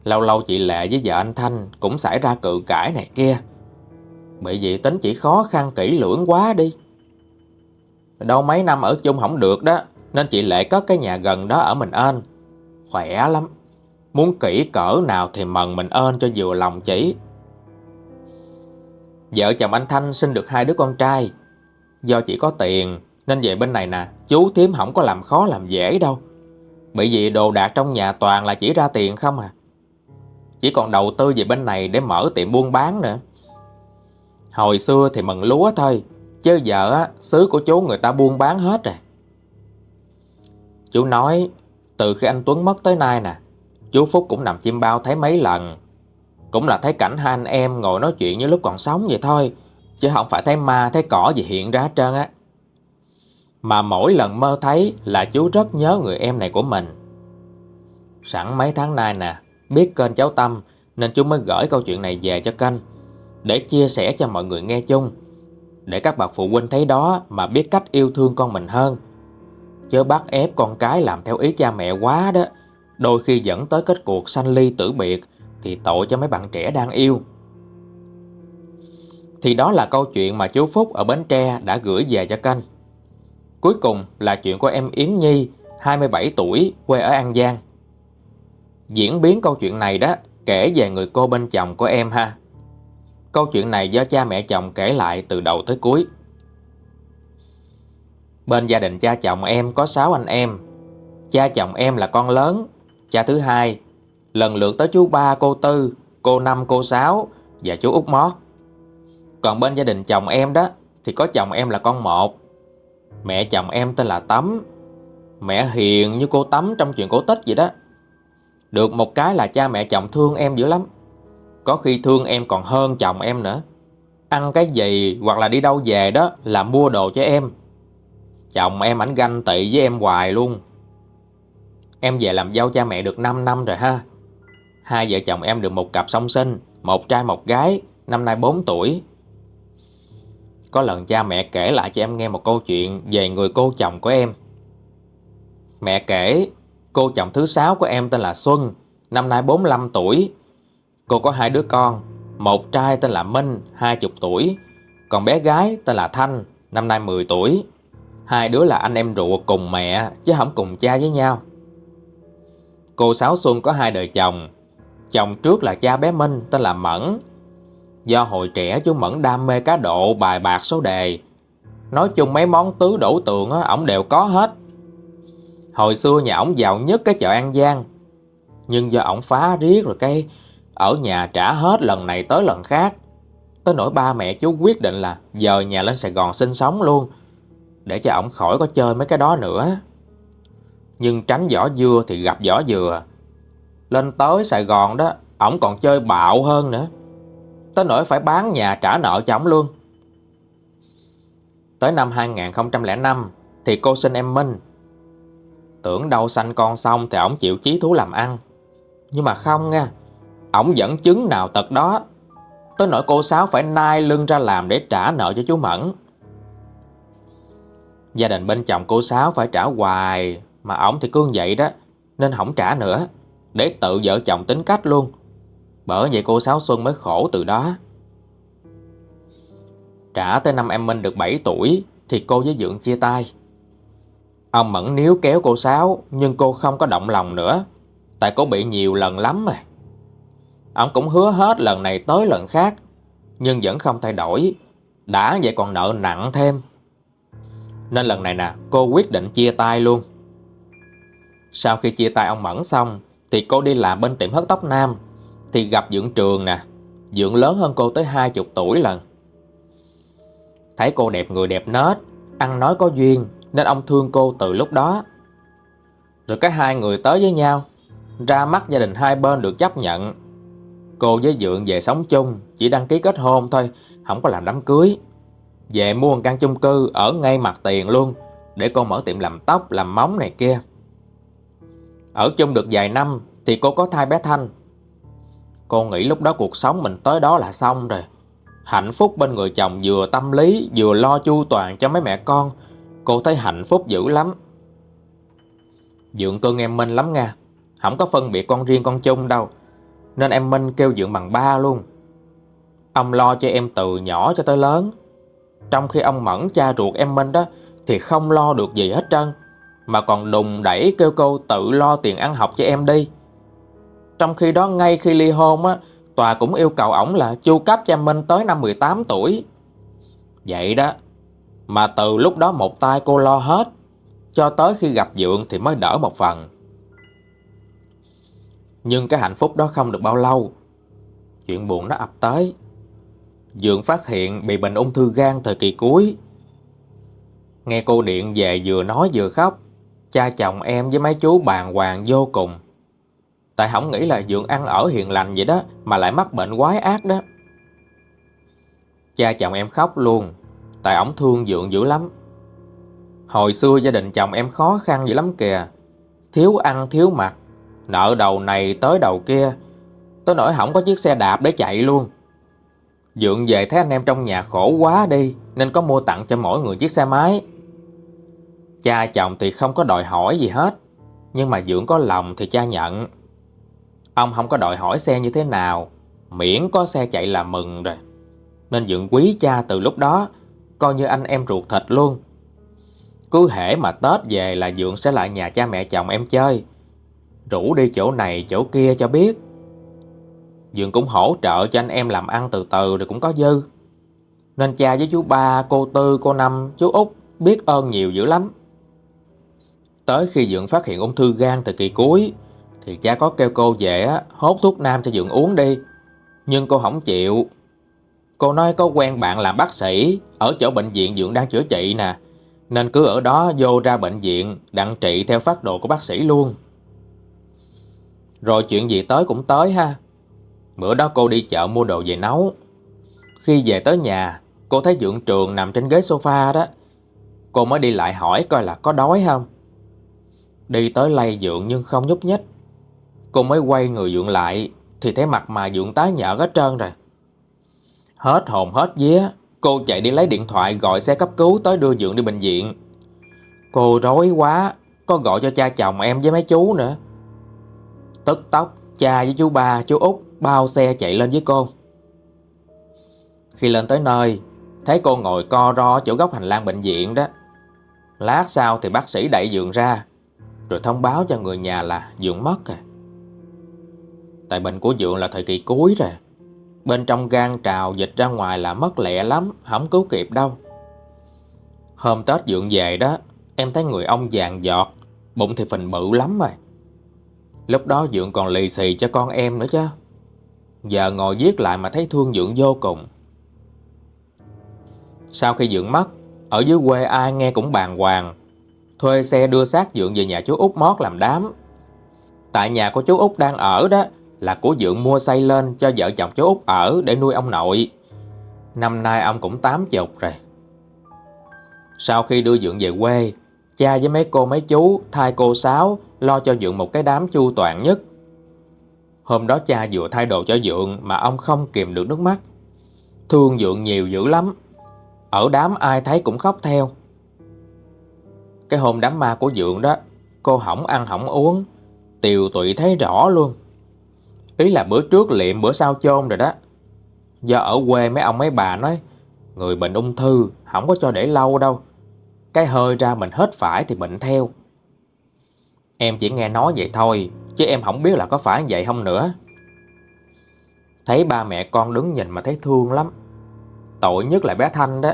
Lâu lâu chị Lệ với vợ anh Thanh cũng xảy ra cự cãi này kia. Bởi vì tính chỉ khó khăn kỹ lưỡng quá đi. Đâu mấy năm ở chung không được đó, nên chị Lệ có cái nhà gần đó ở mình ơn. Khỏe lắm. Muốn kỹ cỡ nào thì mần mình ơn cho vừa lòng chỉ. Vợ chồng anh Thanh sinh được hai đứa con trai. Do chỉ có tiền nên về bên này nè, chú thím không có làm khó làm dễ đâu. Bởi vì đồ đạc trong nhà toàn là chỉ ra tiền không à Chỉ còn đầu tư về bên này để mở tiệm buôn bán nữa Hồi xưa thì mừng lúa thôi Chứ giờ á, xứ của chú người ta buôn bán hết rồi Chú nói Từ khi anh Tuấn mất tới nay nè Chú Phúc cũng nằm chim bao thấy mấy lần cũng là thấy cảnh hai anh em ngồi nói chuyện như lúc còn sống vậy thôi Chứ không phải thấy ma thấy cỏ gì hiện ra hết trơn á mà mỗi lần mơ thấy là chú rất nhớ người em này của mình. Sẵn mấy tháng nay nè, biết kênh cháu Tâm nên chú mới gửi câu chuyện này về cho kênh để chia sẻ cho mọi người nghe chung. Để các bậc phụ huynh thấy đó mà biết cách yêu thương con mình hơn. Chớ bắt ép con cái làm theo ý cha mẹ quá đó. Đôi khi dẫn tới kết cuộc sanh ly tử biệt thì tội cho mấy bạn trẻ đang yêu. thì đó là câu chuyện mà chú Phúc ở Bến Tre đã gửi về cho kênh. Cuối cùng là chuyện của em Yến Nhi, 27 tuổi, quê ở An Giang. Diễn biến câu chuyện này đó kể về người cô bên chồng của em ha. Câu chuyện này do cha mẹ chồng kể lại từ đầu tới cuối. Bên gia đình cha chồng em có 6 anh em. Cha chồng em là con lớn, cha thứ hai, lần lượt tới chú ba, cô tư, cô năm, cô sáu và chú út mót. Còn bên gia đình chồng em đó thì có chồng em là con một. Mẹ chồng em tên là Tấm. Mẹ hiền như cô Tấm trong chuyện cổ tích vậy đó. Được một cái là cha mẹ chồng thương em dữ lắm. Có khi thương em còn hơn chồng em nữa. Ăn cái gì hoặc là đi đâu về đó là mua đồ cho em. Chồng em ảnh ganh tị với em hoài luôn. Em về làm dâu cha mẹ được 5 năm rồi ha. Hai vợ chồng em được một cặp song sinh, một trai một gái, năm nay 4 tuổi. Có lần cha mẹ kể lại cho em nghe một câu chuyện về người cô chồng của em. Mẹ kể, cô chồng thứ sáu của em tên là Xuân, năm nay 45 tuổi. Cô có hai đứa con, một trai tên là Minh, 20 tuổi, còn bé gái tên là Thanh, năm nay 10 tuổi. Hai đứa là anh em ruột cùng mẹ chứ không cùng cha với nhau. Cô Sáu Xuân có hai đời chồng. Chồng trước là cha bé Minh tên là Mẫn. Do hồi trẻ chú Mẫn đam mê cá độ bài bạc số đề. Nói chung mấy món tứ đổ tượng á, ổng đều có hết. Hồi xưa nhà ổng giàu nhất cái chợ An Giang. Nhưng do ổng phá riết rồi cái ở nhà trả hết lần này tới lần khác. Tới nỗi ba mẹ chú quyết định là giờ nhà lên Sài Gòn sinh sống luôn. Để cho ổng khỏi có chơi mấy cái đó nữa. Nhưng tránh vỏ dưa thì gặp vỏ dừa lên tới Sài Gòn đó, Ổng còn chơi bạo hơn nữa. Tới nỗi phải bán nhà trả nợ cho ổng luôn. Tới năm 2005 Thì cô sinh em Minh. Tưởng đâu sanh con xong Thì ổng chịu chí thú làm ăn. Nhưng mà không nha, Ổng vẫn chứng nào tật đó. Tới nỗi cô Sáu phải nai lưng ra làm Để trả nợ cho chú Mẫn. Gia đình bên chồng cô Sáu phải trả hoài, mà ổng thì cương vậy đó, Nên không trả nữa. Để tự vợ chồng tính cách luôn. Bởi vậy cô Sáu Xuân mới khổ từ đó. Trả tới năm em Minh được 7 tuổi Thì cô với Dượng chia tay. Ông Mẫn níu kéo cô Sáu, Nhưng cô không có động lòng nữa. Tại cô bị nhiều lần lắm mà. Ông cũng hứa hết lần này tới lần khác, Nhưng vẫn không thay đổi. Đã vậy còn nợ nặng thêm. Nên lần này nè, Cô quyết định chia tay luôn. Sau khi chia tay ông Mẫn xong thì cô đi làm bên tiệm hớt tóc nam Thì gặp Dượng Trường nè. Dượng lớn hơn cô tới 20 tuổi lần. Thấy cô đẹp người đẹp nết Ăn nói có duyên Nên ông thương cô từ lúc đó. Rồi cái hai người tới với nhau Ra mắt gia đình hai bên được chấp nhận. Cô với Dượng về sống chung Chỉ đăng ký kết hôn thôi Không có làm đám cưới. Về mua một căn chung cư Ở ngay mặt tiền luôn Để cô mở tiệm làm tóc, làm móng này kia ở chung được vài năm thì cô có thai bé Thanh. Cô nghĩ lúc đó cuộc sống mình tới đó là xong rồi. Hạnh phúc bên người chồng vừa tâm lý, vừa lo chu toàn cho mấy mẹ con. Cô thấy hạnh phúc dữ lắm. Dượng cưng em Minh lắm nha. Không có phân biệt con riêng, con chung đâu. Nên em Minh kêu Dượng bằng ba luôn. Ông lo cho em từ nhỏ cho tới lớn. Trong khi ông Mẫn cha ruột em Minh đó thì không lo được gì hết trơn mà còn đùng đẩy kêu cô tự lo tiền ăn học cho em đi. Trong khi đó ngay khi ly hôn á, tòa cũng yêu cầu ổng là chu cấp cho Minh tới năm 18 tuổi. Vậy đó, mà từ lúc đó một tay cô lo hết, cho tới khi gặp Dượng thì mới đỡ một phần. Nhưng cái hạnh phúc đó không được bao lâu. Chuyện buồn nó ập tới. Dượng phát hiện bị bệnh ung thư gan thời kỳ cuối. Nghe cô điện về vừa nói vừa khóc. Cha chồng em với mấy chú bàn hoàng vô cùng. Tại không nghĩ là Dượng ăn ở hiền lành vậy đó, Mà lại mắc bệnh quái ác đó. Cha chồng em khóc luôn, Tại ổng thương Dượng dữ lắm. Hồi xưa gia đình chồng em khó khăn dữ lắm kìa. Thiếu ăn, thiếu mặc, Nợ đầu này tới đầu kia, Tới nỗi không có chiếc xe đạp để chạy luôn. Dượng về thấy anh em trong nhà khổ quá đi, Nên có mua tặng cho mỗi người chiếc xe máy. Cha chồng thì không có đòi hỏi gì hết Nhưng mà Dưỡng có lòng thì cha nhận. Ông không có đòi hỏi xe như thế nào Miễn có xe chạy là mừng rồi. Nên Dượng quý cha từ lúc đó Coi như anh em ruột thịt luôn. Cứ hễ mà Tết về là Dượng sẽ lại nhà cha mẹ chồng em chơi. Rủ đi chỗ này chỗ kia cho biết. Dượng cũng hỗ trợ cho anh em làm ăn từ từ rồi cũng có dư. Nên cha với chú ba, cô Tư, cô Năm, chú Út biết ơn nhiều dữ lắm. Tới khi Dượng phát hiện ung thư gan từ kỳ cuối, Thì cha có kêu cô về hốt thuốc nam cho Dượng uống đi. Nhưng cô không chịu. Cô nói có quen bạn làm bác sĩ Ở chỗ bệnh viện Dượng đang chữa trị nè, Nên cứ ở đó vô ra bệnh viện Đặng trị theo phát đồ của bác sĩ luôn. Rồi chuyện gì tới cũng tới ha. Bữa đó cô đi chợ mua đồ về nấu. Khi về tới nhà, Cô thấy Dượng Trường nằm trên ghế sofa đó. Cô mới đi lại hỏi coi là có đói không. Đi tới lay Dượng nhưng không nhúc nhích. Cô mới quay người Dượng lại, Thì thấy mặt mà Dượng tái nhợt hết trơn rồi. Hết hồn, hết vía, Cô chạy đi lấy điện thoại gọi xe cấp cứu tới đưa Dượng đi bệnh viện. Cô rối quá, Có gọi cho cha chồng em với mấy chú nữa. Tức tốc, Cha với chú ba, chú út Bao xe chạy lên với cô. Khi lên tới nơi, Thấy cô ngồi co ro chỗ góc hành lang bệnh viện đó. Lát sau thì bác sĩ đẩy giường ra rồi thông báo cho người nhà là Dượng mất à. Tại bệnh của Dượng là thời kỳ cuối rồi. Bên trong gan trào dịch ra ngoài là mất lẹ lắm, Không cứu kịp đâu. Hôm Tết Dượng về đó, Em thấy người ông vàng giọt, Bụng thì phình bự lắm rồi. Lúc đó Dượng còn lì xì cho con em nữa chứ. Giờ ngồi viết lại mà thấy thương Dượng vô cùng. Sau khi Dượng mất, Ở dưới quê ai nghe cũng bàng hoàng. Thuê xe đưa xác Dượng về nhà chú út Mót làm đám. Tại nhà của chú út đang ở đó Là của Dượng mua xây lên cho vợ chồng chú út ở Để nuôi ông nội. Năm nay ông cũng tám chục rồi. Sau khi đưa Dượng về quê, Cha với mấy cô mấy chú Thay cô Sáu, Lo cho Dượng một cái đám chu toàn nhất. Hôm đó cha vừa thay đồ cho Dượng Mà ông không kìm được nước mắt. Thương Dượng nhiều dữ lắm. Ở đám ai thấy cũng khóc theo. Cái hôm đám ma của Dượng đó, Cô hỏng ăn hỏng uống. Tiều tụy thấy rõ luôn. Ý là bữa trước liệm, bữa sau chôn rồi đó. Do ở quê mấy ông mấy bà nói, Người bệnh ung thư Không có cho để lâu đâu. Cái hơi ra mình hết phải thì bệnh theo. Em chỉ nghe nói vậy thôi, Chứ em không biết là có phải vậy không nữa. Thấy ba mẹ con đứng nhìn mà thấy thương lắm. Tội nhất là bé Thanh đó.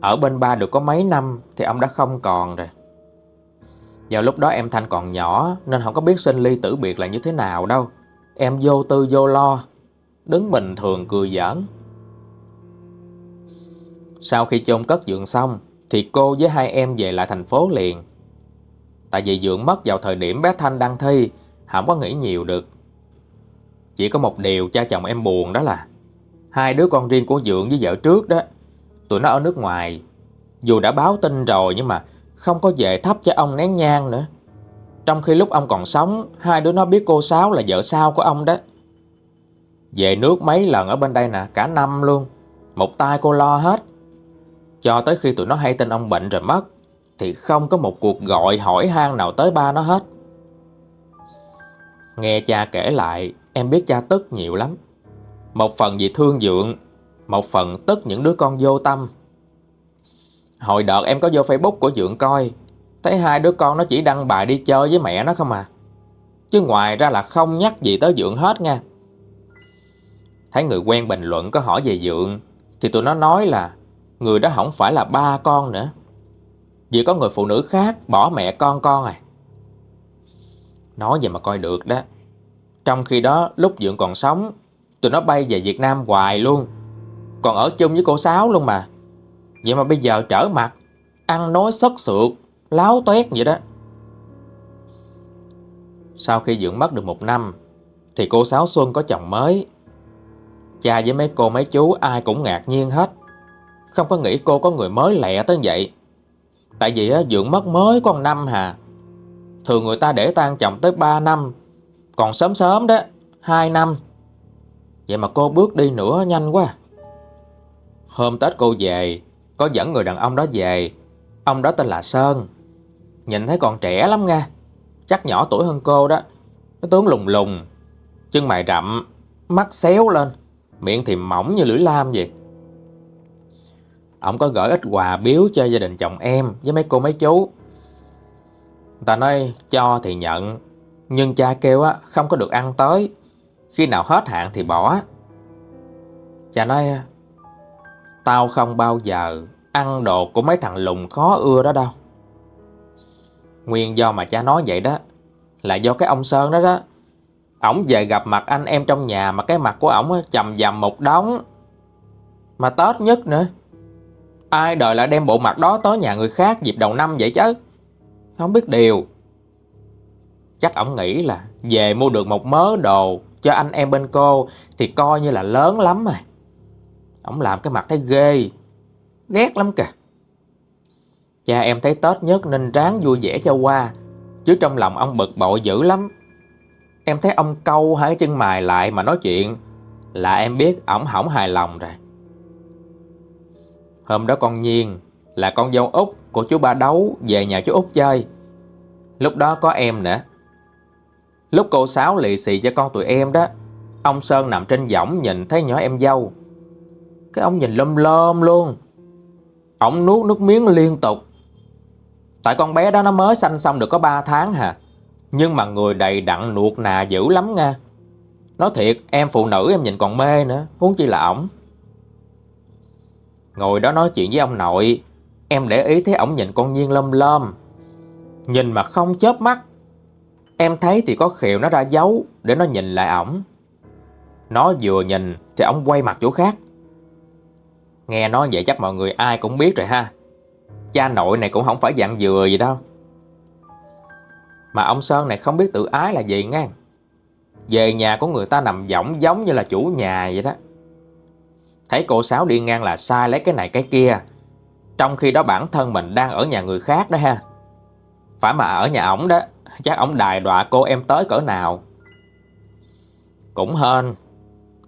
Ở bên ba được có mấy năm Thì ông đã không còn rồi. Vào lúc đó em Thanh còn nhỏ Nên không có biết sinh ly tử biệt là như thế nào đâu. Em vô tư vô lo, Đứng bình thường cười giỡn. Sau khi chôn cất dượng xong Thì cô với hai em về lại thành phố liền. Tại vì Dượng mất vào thời điểm bé Thanh đăng thi, Không có nghĩ nhiều được. Chỉ có một điều cha chồng em buồn đó là Hai đứa con riêng của Dượng với vợ trước đó Tụi nó ở nước ngoài. Dù đã báo tin rồi nhưng mà Không có về thắp cho ông nén nhang nữa. Trong khi lúc ông còn sống Hai đứa nó biết cô Sáu là vợ sao của ông đó. Về nước mấy lần ở bên đây nè Cả năm luôn. Một tay cô lo hết. Cho tới khi tụi nó hay tin ông bệnh rồi mất thì không có một cuộc gọi hỏi han nào tới ba nó hết. Nghe cha kể lại, em biết cha tức nhiều lắm. Một phần vì thương dượng, một phần tức những đứa con vô tâm. Hồi đợt em có vô Facebook của dượng coi, thấy hai đứa con nó chỉ đăng bài đi chơi với mẹ nó không à. Chứ ngoài ra là không nhắc gì tới dượng hết nha. Thấy người quen bình luận có hỏi về dượng, thì tụi nó nói là người đó không phải là ba con nữa vì có người phụ nữ khác bỏ mẹ con con à Nói vậy mà coi được đó Trong khi đó lúc Dượng còn sống Tụi nó bay về Việt Nam hoài luôn còn ở chung với cô Sáu luôn mà. Vậy mà bây giờ trở mặt, Ăn nói sất sượt Láo toét vậy đó. Sau khi dưỡng mất được một năm, Thì cô Sáu Xuân có chồng mới. Cha với mấy cô mấy chú ai cũng ngạc nhiên hết. Không có nghĩ cô có người mới lẹ tới vậy. Tại vì dưỡng mất mới con năm hà. Thường người ta để tan chồng tới 3 năm, Còn sớm sớm đó 2 năm. Vậy mà cô bước đi nữa nhanh quá. Hôm Tết cô về Có dẫn người đàn ông đó về. Ông đó tên là Sơn. Nhìn thấy còn trẻ lắm nha Chắc nhỏ tuổi hơn cô đó. Nó tướng lùng lùng. Chân mày rậm Mắt xéo lên. Miệng thì mỏng như lưỡi lam vậy. Ông có gửi ít quà biếu cho gia đình chồng em với mấy cô mấy chú. Ta nói cho thì nhận, nhưng cha kêu á không có được ăn tới, khi nào hết hạn thì bỏ. Cha nói Tao không bao giờ ăn đồ của mấy thằng lùng khó ưa đó đâu. Nguyên do mà cha nói vậy đó là do cái ông Sơn đó đó. Ổng về gặp mặt anh em trong nhà mà cái mặt của ổng chầm dầm một đống. Mà Tết nhất nữa. Ai đời lại đem bộ mặt đó tới nhà người khác dịp đầu năm vậy chứ? Không biết điều. Chắc ổng nghĩ là về mua được một mớ đồ cho anh em bên cô thì coi như là lớn lắm rồi ông làm cái mặt thấy ghê, ghét lắm kìa. Cha em thấy Tết nhất nên ráng vui vẻ cho qua, chứ trong lòng ông bực bội dữ lắm. Em thấy ông câu hai cái chân mài lại mà nói chuyện là em biết ổng hỏng hài lòng rồi. Hôm đó con Nhiên là con dâu út của chú ba đấu về nhà chú út chơi. Lúc đó có em nữa. Lúc cô Sáu lì xì cho con tụi em đó, ông Sơn nằm trên võng nhìn thấy nhỏ em dâu. Cái ông nhìn lom lom luôn. Ông nuốt nước miếng liên tục. Tại con bé đó nó mới sanh xong được có 3 tháng hả. Nhưng mà người đầy đặn nuột nà dữ lắm nha. Nói thiệt, em phụ nữ em nhìn còn mê nữa, huống chi là ổng. Ngồi đó nói chuyện với ông nội, em để ý thấy ổng nhìn con Nhiên lom lom. Nhìn mà không chớp mắt. Em thấy thì có khều nó ra dấu để nó nhìn lại ổng. Nó vừa nhìn thì ổng quay mặt chỗ khác. Nghe nói vậy chắc mọi người ai cũng biết rồi ha. Cha nội này cũng không phải dạng dừa gì đâu. Mà ông Sơn này không biết tự ái là gì ngang. Về nhà của người ta nằm võng giống như là chủ nhà vậy đó. Thấy cô Sáu đi ngang là sai lấy cái này cái kia. Trong khi đó bản thân mình đang ở nhà người khác đó ha. Phải mà ở nhà ổng đó, chắc ổng đài đọa cô em tới cỡ nào. Cũng hên,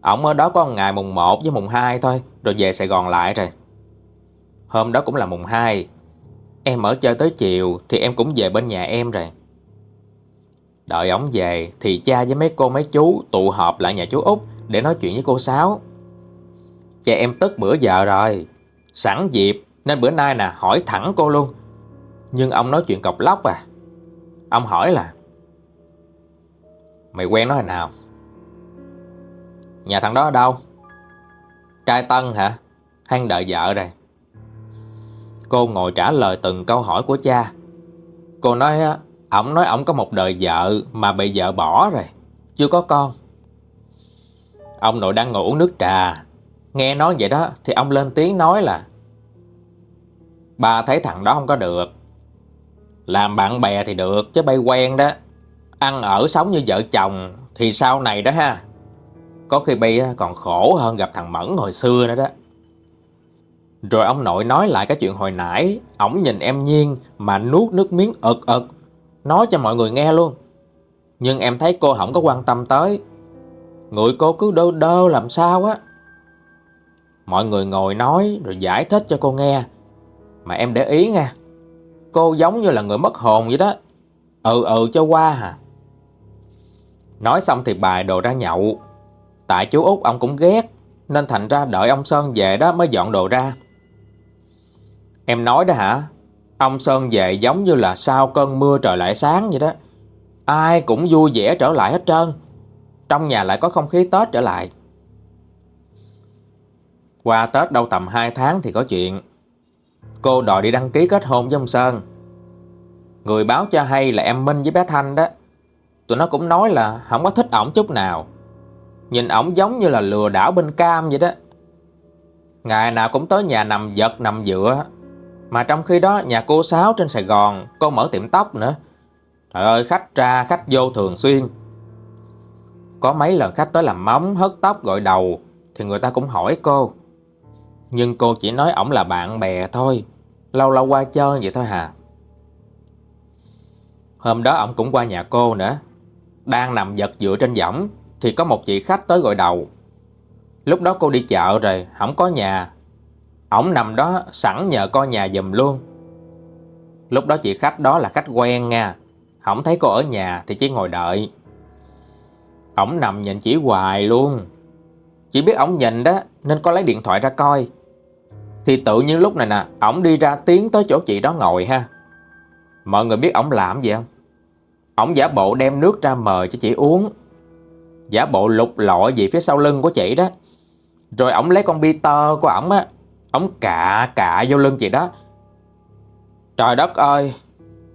ổng ở đó có ngày mùng 1 với mùng 2 thôi, rồi về Sài Gòn lại rồi. Hôm đó cũng là mùng 2, em ở chơi tới chiều thì em cũng về bên nhà em rồi. Đợi ổng về thì cha với mấy cô mấy chú tụ họp lại nhà chú Út để nói chuyện với cô Sáu. Cha em tức bữa giờ rồi, sẵn dịp nên bữa nay nè hỏi thẳng cô luôn. Nhưng ông nói chuyện cọc lóc à. Ông hỏi là Mày quen nó hồi nào? Nhà thằng đó ở đâu? Trai Tân hả? Hắn đợi vợ rồi? Cô ngồi trả lời từng câu hỏi của cha. Cô nói Ổng nói ổng có một đời vợ mà bị vợ bỏ rồi, chưa có con. Ông nội đang ngồi uống nước trà, nghe nói vậy đó thì ông lên tiếng nói là Bà thấy thằng đó không có được. Làm bạn bè thì được chứ bay quen đó. Ăn ở sống như vợ chồng thì sau này đó ha. Có khi bay còn khổ hơn gặp thằng Mẫn hồi xưa nữa đó. Rồi ông nội nói lại cái chuyện hồi nãy, ổng nhìn em Nhiên mà nuốt nước miếng ực ực Nói cho mọi người nghe luôn. Nhưng em thấy cô không có quan tâm tới. Người cô cứ đơ đơ làm sao á. Mọi người ngồi nói rồi giải thích cho cô nghe. Mà em để ý nha Cô giống như là người mất hồn vậy đó. Ừ ừ cho qua hả Nói xong thì bài đồ ra nhậu. Tại chú út ông cũng ghét, Nên thành ra đợi ông Sơn về đó mới dọn đồ ra Em nói đó hả Ông Sơn về giống như là sau cơn mưa trời lại sáng vậy đó. Ai cũng vui vẻ trở lại hết trơn. Trong nhà lại có không khí Tết trở lại. Qua Tết đâu tầm 2 tháng thì có chuyện. Cô đòi đi đăng ký kết hôn với ông Sơn. Người báo cho hay là em Minh với bé Thanh đó. Tụi nó cũng nói là không có thích ổng chút nào. Nhìn ổng giống như là lừa đảo bên cam vậy đó. Ngày nào cũng tới nhà nằm giật, nằm dựa. Mà trong khi đó, nhà cô Sáu trên Sài Gòn, Cô mở tiệm tóc nữa. Trời ơi, khách ra, khách vô thường xuyên. Có mấy lần khách tới làm móng, hớt tóc gọi đầu, Thì người ta cũng hỏi cô. Nhưng cô chỉ nói ổng là bạn bè thôi, Lâu lâu qua chơi vậy thôi hà Hôm đó ổng cũng qua nhà cô nữa. Đang nằm giật dựa trên võng. Thì có một chị khách tới gọi đầu. Lúc đó cô đi chợ rồi, Không có nhà. Ổng nằm đó sẵn nhờ coi nhà giùm luôn. Lúc đó chị khách đó là khách quen nha. Không thấy cô ở nhà thì chỉ ngồi đợi. Ổng nằm nhìn chỉ hoài luôn. Chỉ biết ổng nhìn đó, Nên có lấy điện thoại ra coi. Thì tự nhiên lúc này nè, Ổng đi ra tiến tới chỗ chị đó ngồi ha. Mọi người biết ổng làm gì không? Ổng giả bộ đem nước ra mời cho chị uống. Giả bộ lục lọi gì phía sau lưng của chị đó. Rồi ổng lấy con bi tơ của ổng á, Ổng cạ cạ vô lưng chị đó. Trời đất ơi,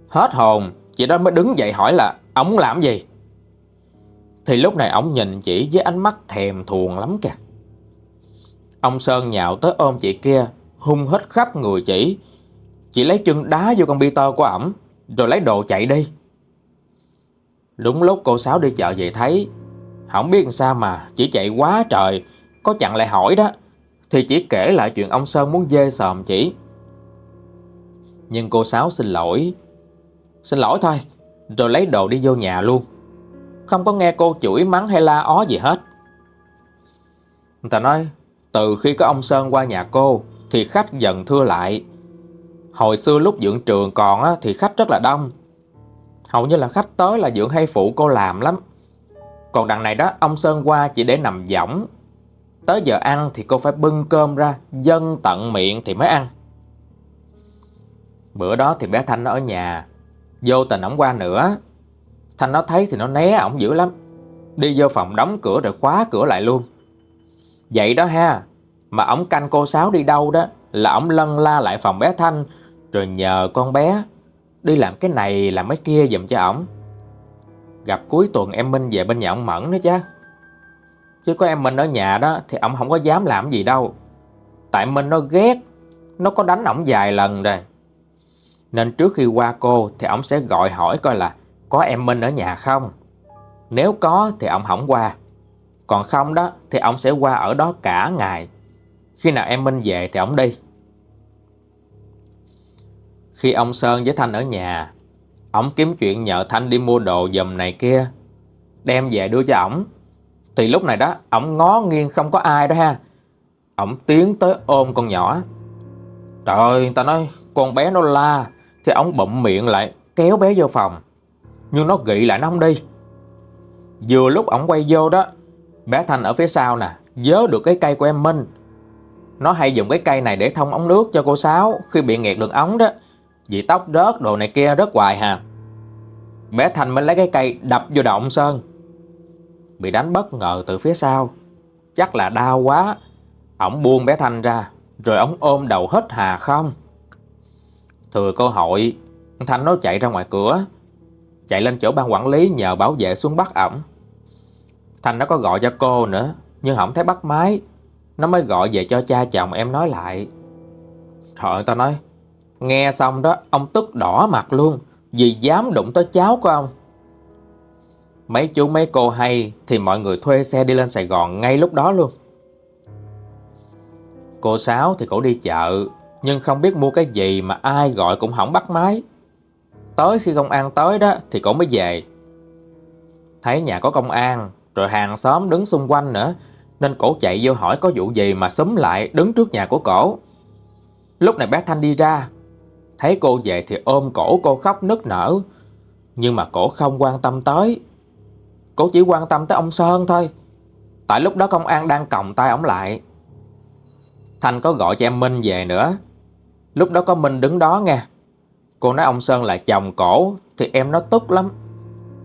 Hết hồn, Chị đó mới đứng dậy hỏi là Ổng làm gì? Thì lúc này ổng nhìn chị với ánh mắt thèm thuồng lắm kìa. Ông Sơn nhạo tới ôm chị kia, Hung hết khắp người chị. Chị lấy chân đá vô con bi tơ của ổng, Rồi lấy đồ chạy đi. Đúng lúc cô Sáu đi chợ về thấy không biết sao mà Chỉ chạy quá trời Có chặn lại hỏi đó. Thì chỉ kể lại chuyện ông Sơn muốn dê sòm chỉ. Nhưng cô Sáu xin lỗi. Xin lỗi thôi Rồi lấy đồ đi vô nhà luôn. Không có nghe cô chửi mắng hay la ó gì hết. Người ta nói Từ khi có ông Sơn qua nhà cô Thì khách dần thưa lại. Hồi xưa lúc dưỡng trường còn á, thì khách rất là đông. Hầu như là khách tới là dưỡng hay phụ cô làm lắm. Còn đằng này đó, ông Sơn qua chỉ để nằm võng. Tới giờ ăn thì cô phải bưng cơm ra, Dân tận miệng thì mới ăn. Bữa đó thì bé Thanh nó ở nhà. Vô tình ổng qua nữa. Thanh nó thấy thì nó né ổng dữ lắm. Đi vô phòng đóng cửa rồi khóa cửa lại luôn. Vậy đó ha, Mà ổng canh cô Sáu đi đâu đó Là ổng lân la lại phòng bé Thanh, Rồi nhờ con bé Đi làm cái này làm cái kia dùm cho ổng. Gặp cuối tuần em Minh về bên nhà ông Mẫn nữa chứ. Chứ có em Minh ở nhà đó Thì ông không có dám làm gì đâu. Tại Minh nó ghét Nó có đánh ổng vài lần rồi. Nên trước khi qua cô Thì ổng sẽ gọi hỏi coi là Có em Minh ở nhà không. Nếu có thì ổng không qua. Còn không đó Thì ổng sẽ qua ở đó cả ngày. Khi nào em Minh về thì ổng đi. Khi ông Sơn với Thanh ở nhà, ông kiếm chuyện nhờ Thanh đi mua đồ dùm này kia, đem về đưa cho ổng. Thì lúc này đó, ổng ngó nghiêng không có ai đó ha. Ổng tiến tới ôm con nhỏ. Trời ơi, ta nói con bé nó la, thì ổng bụm miệng lại, kéo bé vô phòng. Nhưng nó gị lại nó không đi. Vừa lúc ổng quay vô đó, bé Thanh ở phía sau nè, dớ được cái cây của em Minh. Nó hay dùng cái cây này để thông ống nước cho cô Sáu khi bị nghẹt đường ống đó. Vì tóc rớt đồ này kia rất hoài hà. Bé Thành mới lấy cái cây đập vô đầu ông Sơn. Bị đánh bất ngờ từ phía sau. Chắc là đau quá. Ổng buông bé thành ra, Rồi ổng ôm đầu hết hà không. Thừa cơ hội Thanh nó chạy ra ngoài cửa. Chạy lên chỗ ban quản lý nhờ bảo vệ xuống bắt ổng. Thành nó có gọi cho cô nữa, Nhưng không thấy bắt máy. Nó mới gọi về cho cha chồng em nói lại. Trời tao nói Nghe xong đó, ông tức đỏ mặt luôn. Vì dám đụng tới cháu của ông. Mấy chú, mấy cô hay Thì mọi người thuê xe đi lên Sài Gòn ngay lúc đó luôn. Cô Sáu thì cổ đi chợ, Nhưng không biết mua cái gì mà ai gọi cũng không bắt máy. Tới khi công an tới đó Thì cổ mới về. Thấy nhà có công an, Rồi hàng xóm đứng xung quanh nữa, Nên cổ chạy vô hỏi có vụ gì mà xúm lại đứng trước nhà của cổ. Lúc này bé Thanh đi ra Thấy cô về thì ôm cổ cô khóc nức nở. Nhưng mà cổ không quan tâm tới. Cổ chỉ quan tâm tới ông Sơn thôi. Tại lúc đó công an đang còng tay ổng lại. Thanh có gọi cho em Minh về nữa. Lúc đó có Minh đứng đó nghe. Cô nói ông Sơn là chồng cổ, Thì em nó tức lắm.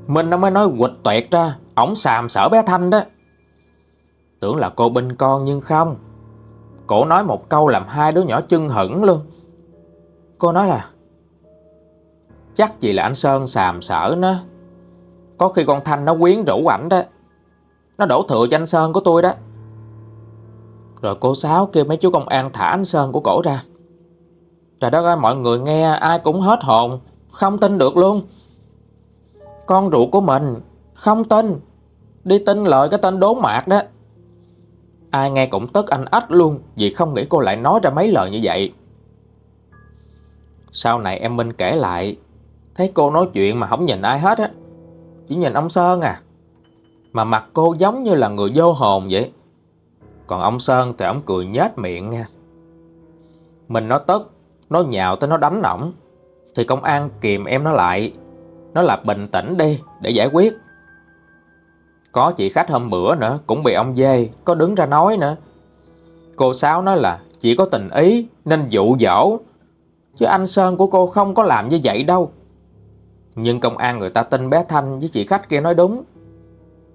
Minh nó mới nói quịch tuyệt ra, Ổng xàm sở bé Thanh đó. Tưởng là cô binh con nhưng không. Cổ nói một câu làm hai đứa nhỏ chân hững luôn. Cô nói là, Chắc gì là anh Sơn xàm sở nó. Có khi con Thanh nó quyến rũ ảnh đó. Nó đổ thừa cho anh Sơn của tôi đó. Rồi cô Sáu kêu mấy chú công an thả anh Sơn của cổ ra. Trời đất ơi, mọi người nghe ai cũng hết hồn, Không tin được luôn. Con ruột của mình Không tin, Đi tin lời cái tên đốn mạc đó. Ai nghe cũng tức anh ách luôn Vì không nghĩ cô lại nói ra mấy lời như vậy sau này em Minh kể lại, Thấy cô nói chuyện mà không nhìn ai hết á, Chỉ nhìn ông Sơn à. Mà mặt cô giống như là người vô hồn vậy. Còn ông Sơn thì ông cười nhếch miệng nha. Mình nó tức Nó nhào tới nó đánh ổng, Thì công an kìm em nó lại. Nó là bình tĩnh đi, để giải quyết. Có chị khách hôm bữa nữa, Cũng bị ông dê, Có đứng ra nói nữa. Cô Sáu nói là Chỉ có tình ý, nên dụ dỗ. Chứ anh Sơn của cô không có làm như vậy đâu. Nhưng công an người ta tin bé Thanh với chị khách kia nói đúng.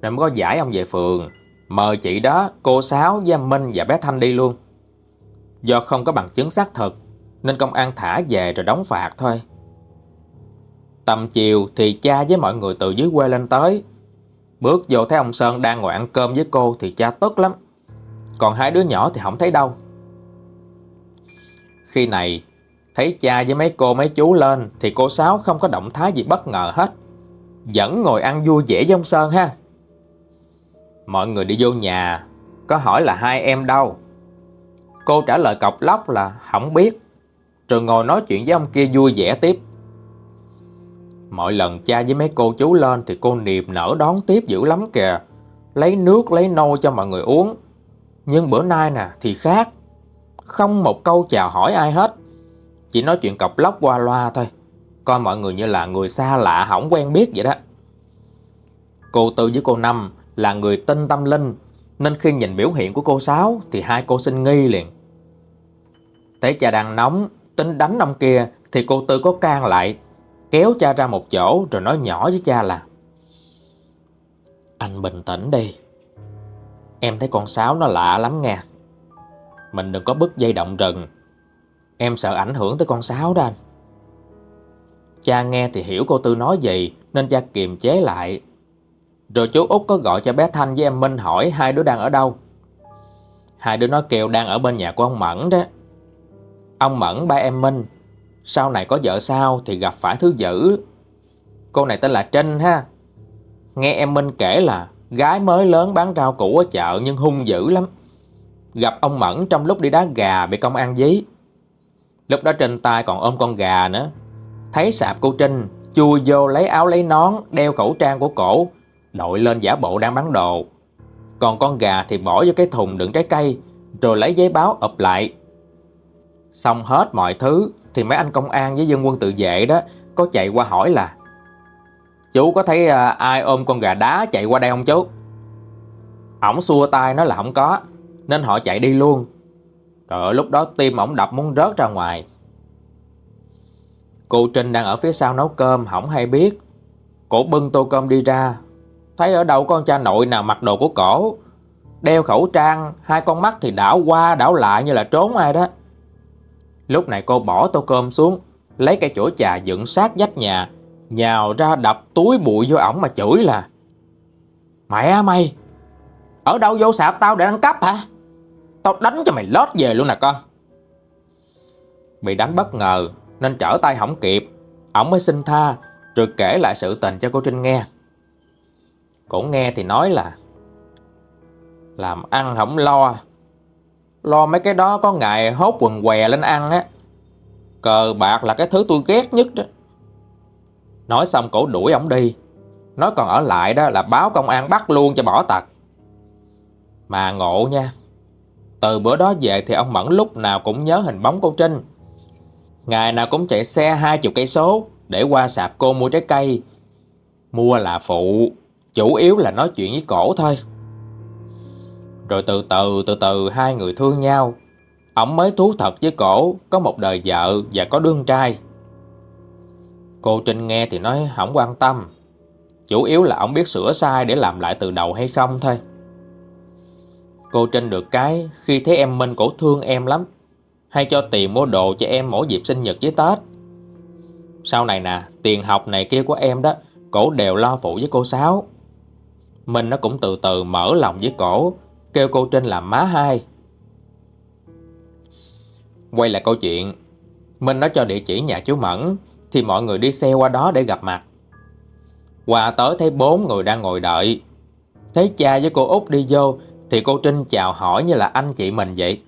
Nên mới có giải ông về phường Mời chị đó, cô Sáu, Giang Minh và bé Thanh đi luôn. Do không có bằng chứng xác thực Nên công an thả về rồi đóng phạt thôi. Tầm chiều thì cha với mọi người từ dưới quê lên tới. Bước vô thấy ông Sơn đang ngồi ăn cơm với cô thì cha tức lắm. Còn hai đứa nhỏ thì không thấy đâu. Khi này thấy cha với mấy cô mấy chú lên Thì cô Sáu không có động thái gì bất ngờ hết. Vẫn ngồi ăn vui vẻ với ông Sơn ha. Mọi người đi vô nhà, Có hỏi là hai em đâu. Cô trả lời cọc lóc là không biết, Rồi ngồi nói chuyện với ông kia vui vẻ tiếp. Mọi lần cha với mấy cô chú lên Thì cô niềm nở đón tiếp dữ lắm kìa, Lấy nước lấy nôi cho mọi người uống. Nhưng bữa nay nè thì khác, Không một câu chào hỏi ai hết. Chỉ nói chuyện cọc lóc qua loa thôi. Coi mọi người như là người xa lạ hỏng quen biết vậy đó. Cô Tư với cô Năm là người tin tâm linh, Nên khi nhìn biểu hiện của cô Sáu Thì hai cô sinh nghi liền. Thấy cha đang nóng, Tính đánh ông kia Thì cô Tư có can lại, Kéo cha ra một chỗ rồi nói nhỏ với cha là, Anh bình tĩnh đi. Em thấy con sáu nó lạ lắm nha Mình đừng có bứt dây động rừng Em sợ ảnh hưởng tới con sáo đó anh. Cha nghe thì hiểu cô Tư nói gì Nên cha kiềm chế lại. Rồi chú Út có gọi cho bé Thanh với em Minh hỏi Hai đứa đang ở đâu. Hai đứa nói kêu đang ở bên nhà của ông Mẫn đó. Ông Mẫn, ba em Minh, sau này có vợ sao thì gặp phải thứ dữ. Cô này tên là Trinh ha. Nghe em Minh kể là Gái mới lớn bán rau củ ở chợ Nhưng hung dữ lắm. Gặp ông Mẫn trong lúc đi đá gà Bị công an dí. Lúc đó trên tay còn ôm con gà nữa. Thấy sạp cô Trinh Chui vô lấy áo lấy nón Đeo khẩu trang của cổ Đội lên giả bộ đang bán đồ. Còn con gà thì bỏ vô cái thùng đựng trái cây Rồi lấy giấy báo ụp lại. Xong hết mọi thứ thì mấy anh công an với dân quân tự vệ đó có chạy qua hỏi là Chú có thấy à, ai ôm con gà đá chạy qua đây không chú? Ổng xua tay nói là không có Nên họ chạy đi luôn. Trời ơi lúc đó tim ổng đập muốn rớt ra ngoài. Cụ Trinh đang ở phía sau nấu cơm Hổng hay biết. Cổ bưng tô cơm đi ra. Thấy ở đâu con cha nội nào mặc đồ của cổ. Đeo khẩu trang Hai con mắt thì đảo qua đảo lại như là trốn ai đó. Lúc này cô bỏ tô cơm xuống, lấy cái chỗ trà dựng sát vách nhà, nhào ra đập túi bụi vô ổng mà chửi là Mẹ mày, ở đâu vô sạp tao để ăn cắp hả? Tao đánh cho mày lót về luôn nè con. Bị đánh bất ngờ nên trở tay không kịp, ổng mới xin tha rồi kể lại sự tình cho cô Trinh nghe. Cổ nghe thì nói là làm ăn không lo. Lo mấy cái đó có ngày hốt quần què lên ăn á. Cờ bạc là cái thứ tôi ghét nhất đó Nói xong cổ đuổi ổng đi. Nói còn ở lại đó là báo công an bắt luôn cho bỏ tật. Mà ngộ nha từ bữa đó về thì ông Mẫn lúc nào cũng nhớ hình bóng cô Trinh. Ngày nào cũng chạy xe hai chục cây số Để qua sạp cô mua trái cây. Mua là phụ, Chủ yếu là nói chuyện với cổ thôi. Rồi từ từ từ từ hai người thương nhau. Ông mới thú thật với cổ, Có một đời vợ và có đương trai. Cô Trinh nghe thì nói không quan tâm. Chủ yếu là ông biết sửa sai để làm lại từ đầu hay không thôi. Cô Trinh được cái khi thấy em Minh cổ thương em lắm Hay cho tiền mua đồ cho em mỗi dịp sinh nhật với Tết Sau này nè, tiền học này kia của em đó Cổ đều lo phụ với cô Sáu Minh nó cũng từ từ mở lòng với cổ kêu cô Trinh làm má hai. Quay lại câu chuyện, Minh nó cho địa chỉ nhà chú Mẫn, thì mọi người đi xe qua đó để gặp mặt. Qua tới thấy bốn người đang ngồi đợi. Thấy cha với cô Út đi vô, thì cô Trinh chào hỏi như là anh chị mình vậy.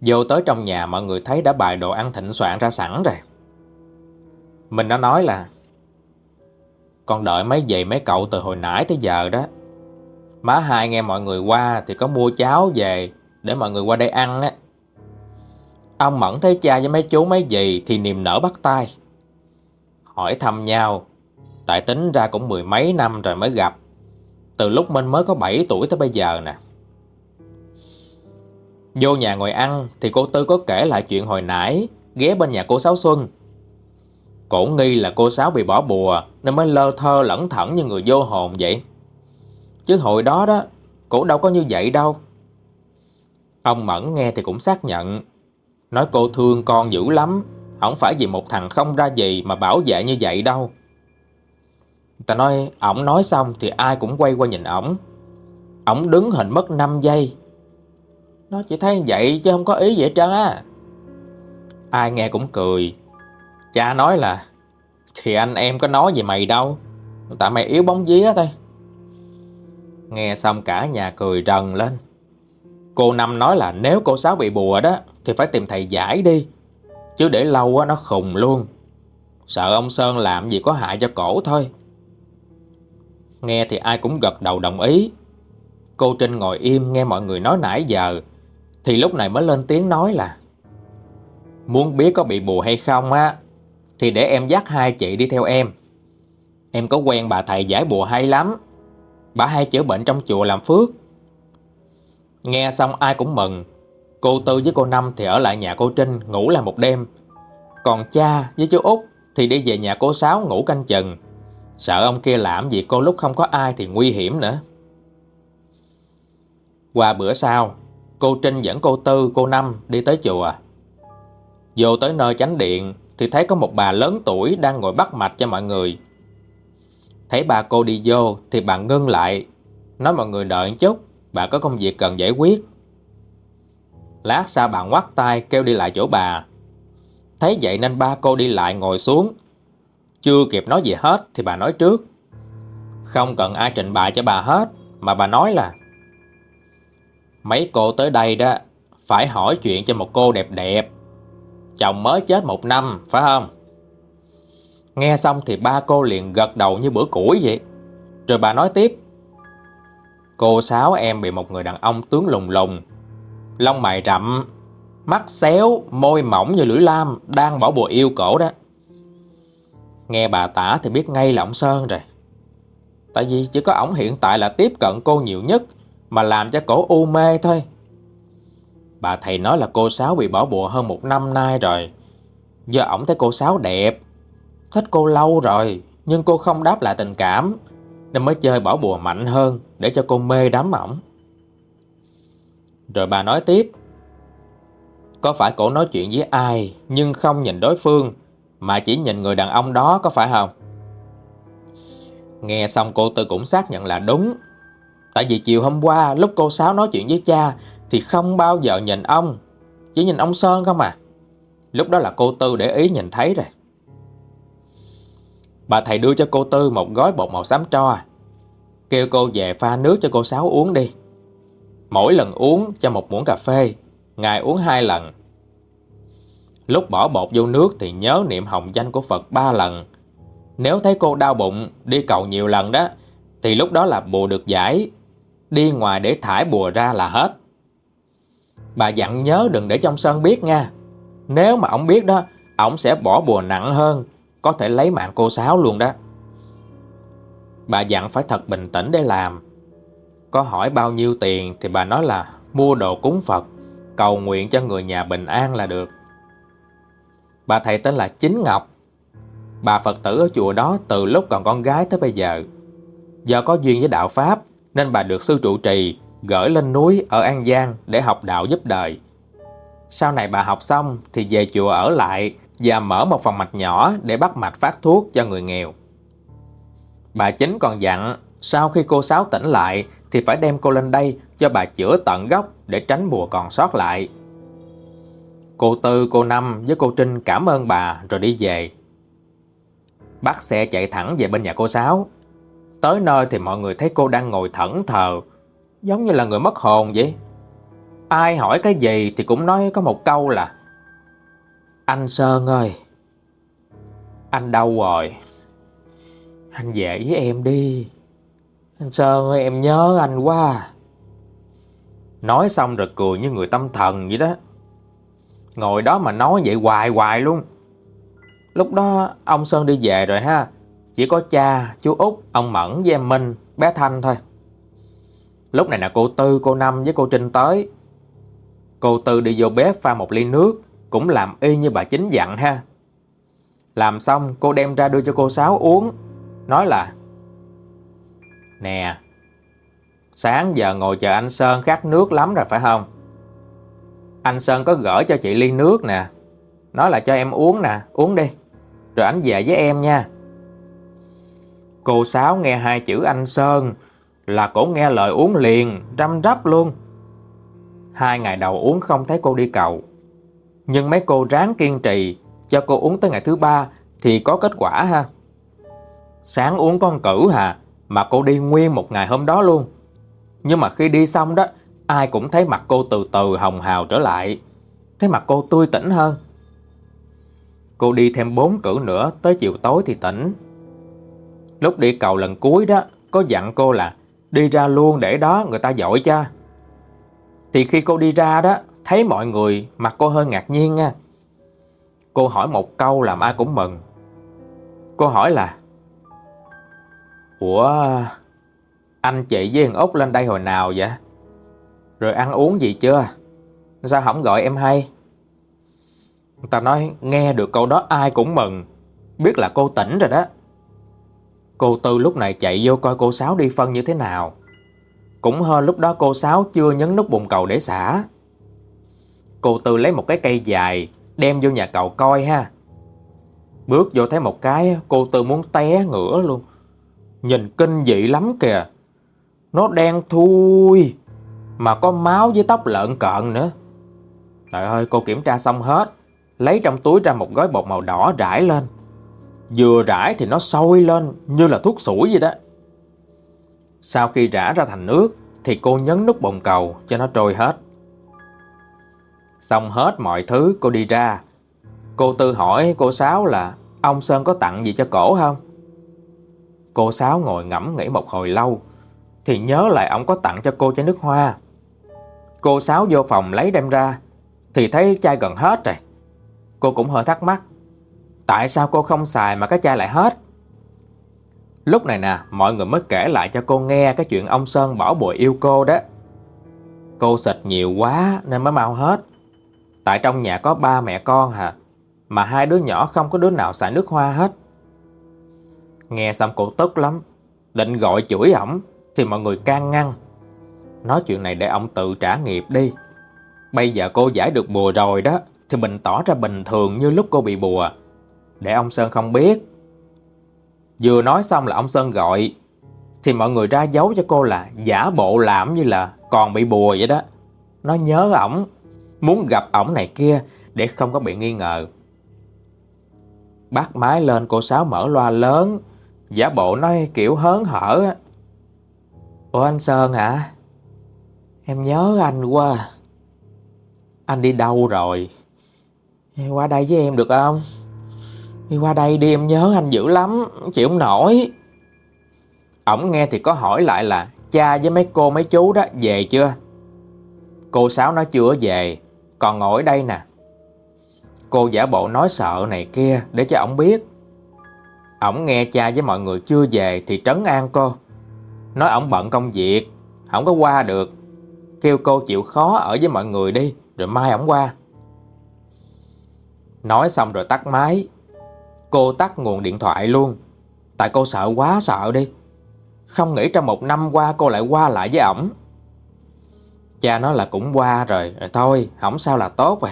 Vô tới trong nhà mọi người thấy đã bài đồ ăn thịnh soạn ra sẵn rồi. Mình đã nói là Con đợi mấy vậy mấy cậu từ hồi nãy tới giờ đó Má hai nghe mọi người qua thì có mua cháo về để mọi người qua đây ăn á. Ông Mẫn thấy cha với mấy chú mấy dì thì niềm nở bắt tay. Hỏi thăm nhau, tại tính ra cũng mười mấy năm rồi mới gặp. Từ lúc Minh mới có 7 tuổi tới bây giờ nè. Vô nhà ngồi ăn thì cô Tư có kể lại chuyện hồi nãy ghé bên nhà cô Sáu Xuân. Cổ nghi là cô Sáu bị bỏ bùa nên mới lơ thơ lẩn thẩn như người vô hồn vậy. Chứ hồi đó đó, cổ đâu có như vậy đâu. Ông Mẫn nghe thì cũng xác nhận. Nói cô thương con dữ lắm, không phải vì một thằng không ra gì mà bảo vệ như vậy đâu. Ta nói, ổng nói xong thì ai cũng quay qua nhìn ổng. Ổng đứng hình mất 5 giây. Nó chỉ thấy vậy chứ không có ý gì hết trơn á. Ai nghe cũng cười. Cha nói là thì anh em có nói gì mày đâu. Tại mày yếu bóng vía thôi. Nghe xong cả nhà cười rần lên. Cô Năm nói là nếu cô Sáu bị bùa đó thì phải tìm thầy giải đi. Chứ để lâu nó khùng luôn. Sợ ông Sơn làm gì có hại cho cổ thôi. Nghe thì ai cũng gật đầu đồng ý. Cô Trinh ngồi im nghe mọi người nói nãy giờ. Thì lúc này mới lên tiếng nói là, Muốn biết có bị bùa hay không á, Thì để em dắt hai chị đi theo em Em có quen bà thầy giải bùa hay lắm, Bà hay chữa bệnh trong chùa làm phước Nghe xong ai cũng mừng Cô Tư với cô Năm thì ở lại nhà cô Trinh ngủ là một đêm Còn cha với chú Út thì đi về nhà cô Sáu ngủ canh chừng Sợ ông kia làm gì cô lúc không có ai thì nguy hiểm nữa. Qua bữa sau Cô Trinh dẫn cô Tư, cô Năm đi tới chùa. Vô tới nơi chánh điện Thì thấy có một bà lớn tuổi đang ngồi bắt mạch cho mọi người. Thấy bà cô đi vô Thì bà ngưng lại Nói mọi người đợi một chút Bà có công việc cần giải quyết. Lát sau bà ngoắt tay kêu đi lại chỗ bà. Thấy vậy nên ba cô đi lại ngồi xuống chưa kịp nói gì hết Thì bà nói trước. Không cần ai trình bày cho bà hết, Mà bà nói là, Mấy cô tới đây đó, Phải hỏi chuyện cho một cô đẹp đẹp. Chồng mới chết một năm, Phải không? Nghe xong thì ba cô liền gật đầu như bữa củi vậy. Rồi bà nói tiếp, Cô Sáu em bị một người đàn ông tướng lùng lùng, Lông mày rậm, Mắt xéo, Môi mỏng như lưỡi lam, Đang bỏ bùa yêu cổ đó. Nghe bà tả thì biết ngay là ông Sơn rồi. Tại vì chỉ có ổng hiện tại là tiếp cận cô nhiều nhất, Mà làm cho cổ u mê thôi. Bà thầy nói là cô Sáu bị bỏ bùa hơn một năm nay rồi. Do ổng thấy cô Sáu đẹp, Thích cô lâu rồi, Nhưng cô không đáp lại tình cảm, Nên mới chơi bỏ bùa mạnh hơn Để cho cô mê đắm ổng. Rồi bà nói tiếp, Có phải cổ nói chuyện với ai, Nhưng không nhìn đối phương mà chỉ nhìn người đàn ông đó có phải không? Nghe xong cô Tư cũng xác nhận là đúng. Tại vì chiều hôm qua, lúc cô Sáu nói chuyện với cha, Thì không bao giờ nhìn ông, Chỉ nhìn ông Sơn không à. Lúc đó là cô Tư để ý nhìn thấy rồi. Bà thầy đưa cho cô Tư một gói bột màu xám tro. Kêu cô về pha nước cho cô Sáu uống đi. Mỗi lần uống cho một muỗng cà phê Ngày uống hai lần. Lúc bỏ bột vô nước thì nhớ niệm hồng danh của Phật ba lần. Nếu thấy cô đau bụng, Đi cầu nhiều lần đó, Thì lúc đó là bùa được giải. Đi ngoài để thải bùa ra là hết. Bà dặn nhớ đừng để trong sân biết nha. Nếu mà ông biết đó, Ông sẽ bỏ bùa nặng hơn, có thể lấy mạng cô Sáu luôn đó. Bà dặn phải thật bình tĩnh để làm. Có hỏi bao nhiêu tiền Thì bà nói là mua đồ cúng Phật, Cầu nguyện cho người nhà bình an là được. Bà thầy tên là Chính Ngọc Bà Phật tử ở chùa đó từ lúc còn con gái tới bây giờ Do có duyên với đạo Pháp, Nên bà được sư trụ trì, Gửi lên núi ở An Giang Để học đạo giúp đời Sau này bà học xong Thì về chùa ở lại và mở một phòng mạch nhỏ để bắt mạch phát thuốc cho người nghèo. Bà chính còn dặn, sau khi cô Sáu tỉnh lại thì phải đem cô lên đây cho bà chữa tận gốc để tránh bùa còn sót lại. Cô Tư, cô Năm với cô Trinh cảm ơn bà rồi đi về. Bắt xe chạy thẳng về bên nhà cô Sáu. Tới nơi thì mọi người thấy cô đang ngồi thẫn thờ, giống như là người mất hồn vậy. Ai hỏi cái gì thì cũng nói có một câu là anh Sơn ơi Anh đâu rồi Anh về với em đi Anh Sơn ơi em nhớ anh quá Nói xong rồi cười như người tâm thần vậy đó Ngồi đó mà nói vậy hoài hoài luôn. Lúc đó ông Sơn đi về rồi ha. Chỉ có cha, chú Út, ông Mẫn với em Minh, bé Thanh thôi. Lúc này là cô Tư, cô Năm với cô Trinh tới. Cô Tư đi vô bếp pha một ly nước, cũng làm y như bà chính dặn ha. Làm xong cô đem ra đưa cho cô Sáu uống, nói là Nè, sáng giờ ngồi chờ anh Sơn khát nước lắm rồi phải không? Anh Sơn có gửi cho chị ly nước nè, nói là cho em uống nè, uống đi, rồi anh về với em nha. Cô Sáu nghe hai chữ anh Sơn là cổ nghe lời uống liền, răm rắp luôn. Hai ngày đầu uống không thấy cô đi cầu. Nhưng mấy cô ráng kiên trì cho cô uống tới ngày thứ ba thì có kết quả ha. Sáng uống con cử hà, mà cô đi nguyên một ngày hôm đó luôn. Nhưng mà khi đi xong đó, ai cũng thấy mặt cô từ từ hồng hào trở lại. Thấy mặt cô tươi tỉnh hơn. Cô đi thêm bốn cử nữa, tới chiều tối thì tỉnh. Lúc đi cầu lần cuối đó, có dặn cô là đi ra luôn để đó người ta dội cho. Thì khi cô đi ra đó, thấy mọi người mặt cô hơi ngạc nhiên nha. Cô hỏi một câu làm ai cũng mừng. Cô hỏi là Ủa, anh chị với thằng Út lên đây hồi nào vậy? Rồi ăn uống gì chưa? Sao không gọi em hay? Người ta nói nghe được câu đó ai cũng mừng. Biết là cô tỉnh rồi đó. Cô Tư lúc này chạy vô coi cô Sáu đi phân như thế nào. Cũng hơn lúc đó cô Sáu chưa nhấn nút bùng cầu để xả. Cô Tư lấy một cái cây dài, đem vô nhà cậu coi ha. Bước vô thấy một cái, cô Tư muốn té ngửa luôn. Nhìn kinh dị lắm kìa. Nó đen thui mà có máu với tóc lợn cợn nữa. Trời ơi, cô kiểm tra xong hết, Lấy trong túi ra một gói bột màu đỏ rải lên. Vừa rải thì nó sôi lên Như là thuốc sủi vậy đó. Sau khi rã ra thành nước Thì cô nhấn nút bồn cầu cho nó trôi hết. Xong hết mọi thứ, cô đi ra. Cô Tư hỏi cô Sáu là Ông Sơn có tặng gì cho cổ không? Cô Sáu ngồi ngẫm nghĩ một hồi lâu Thì nhớ lại ông có tặng cho cô chai nước hoa. Cô Sáu vô phòng lấy đem ra, Thì thấy chai gần hết rồi. Cô cũng hơi thắc mắc, Tại sao cô không xài mà cái chai lại hết? Lúc này nè, Mọi người mới kể lại cho cô nghe Cái chuyện ông Sơn bỏ bùi yêu cô đó. Cô xịt nhiều quá Nên mới mau hết. Tại trong nhà có ba mẹ con hả Mà hai đứa nhỏ không có đứa nào xài nước hoa hết. Nghe xong cô tức lắm, Định gọi chửi ổng, Thì mọi người can ngăn. Nói chuyện này để ông tự trả nghiệp đi. Bây giờ cô giải được bùa rồi đó, Thì mình tỏ ra bình thường như lúc cô bị bùa. Để ông Sơn không biết. Vừa nói xong là ông Sơn gọi, Thì mọi người ra giấu cho cô là Giả bộ làm như là còn bị bùa vậy đó. Nó nhớ ổng, Muốn gặp ổng này kia Để không có bị nghi ngờ. Bắt máy lên cô Sáu mở loa lớn, Giả bộ nói kiểu hớn hở. Ủa anh Sơn hả? Em nhớ anh quá Anh đi đâu rồi? Qua đây với em được không? Đi qua đây đi, em nhớ anh dữ lắm, Chịu không nổi Ổng nghe thì có hỏi lại là Cha với mấy cô mấy chú đó về chưa? Cô Sáu nói chưa về, Còn ngồi ở đây nè Cô giả bộ nói sợ này kia Để cho ổng biết Ổng nghe cha với mọi người chưa về Thì trấn an cô Nói ổng bận công việc, Không có qua được Kêu cô chịu khó ở với mọi người đi, Rồi mai ổng qua. Nói xong rồi tắt máy. Cô tắt nguồn điện thoại luôn. Tại cô sợ quá sợ đi. Không nghĩ trong một năm qua cô lại qua lại với ổng. Cha nói là cũng qua rồi Rồi thôi, không sao là tốt rồi.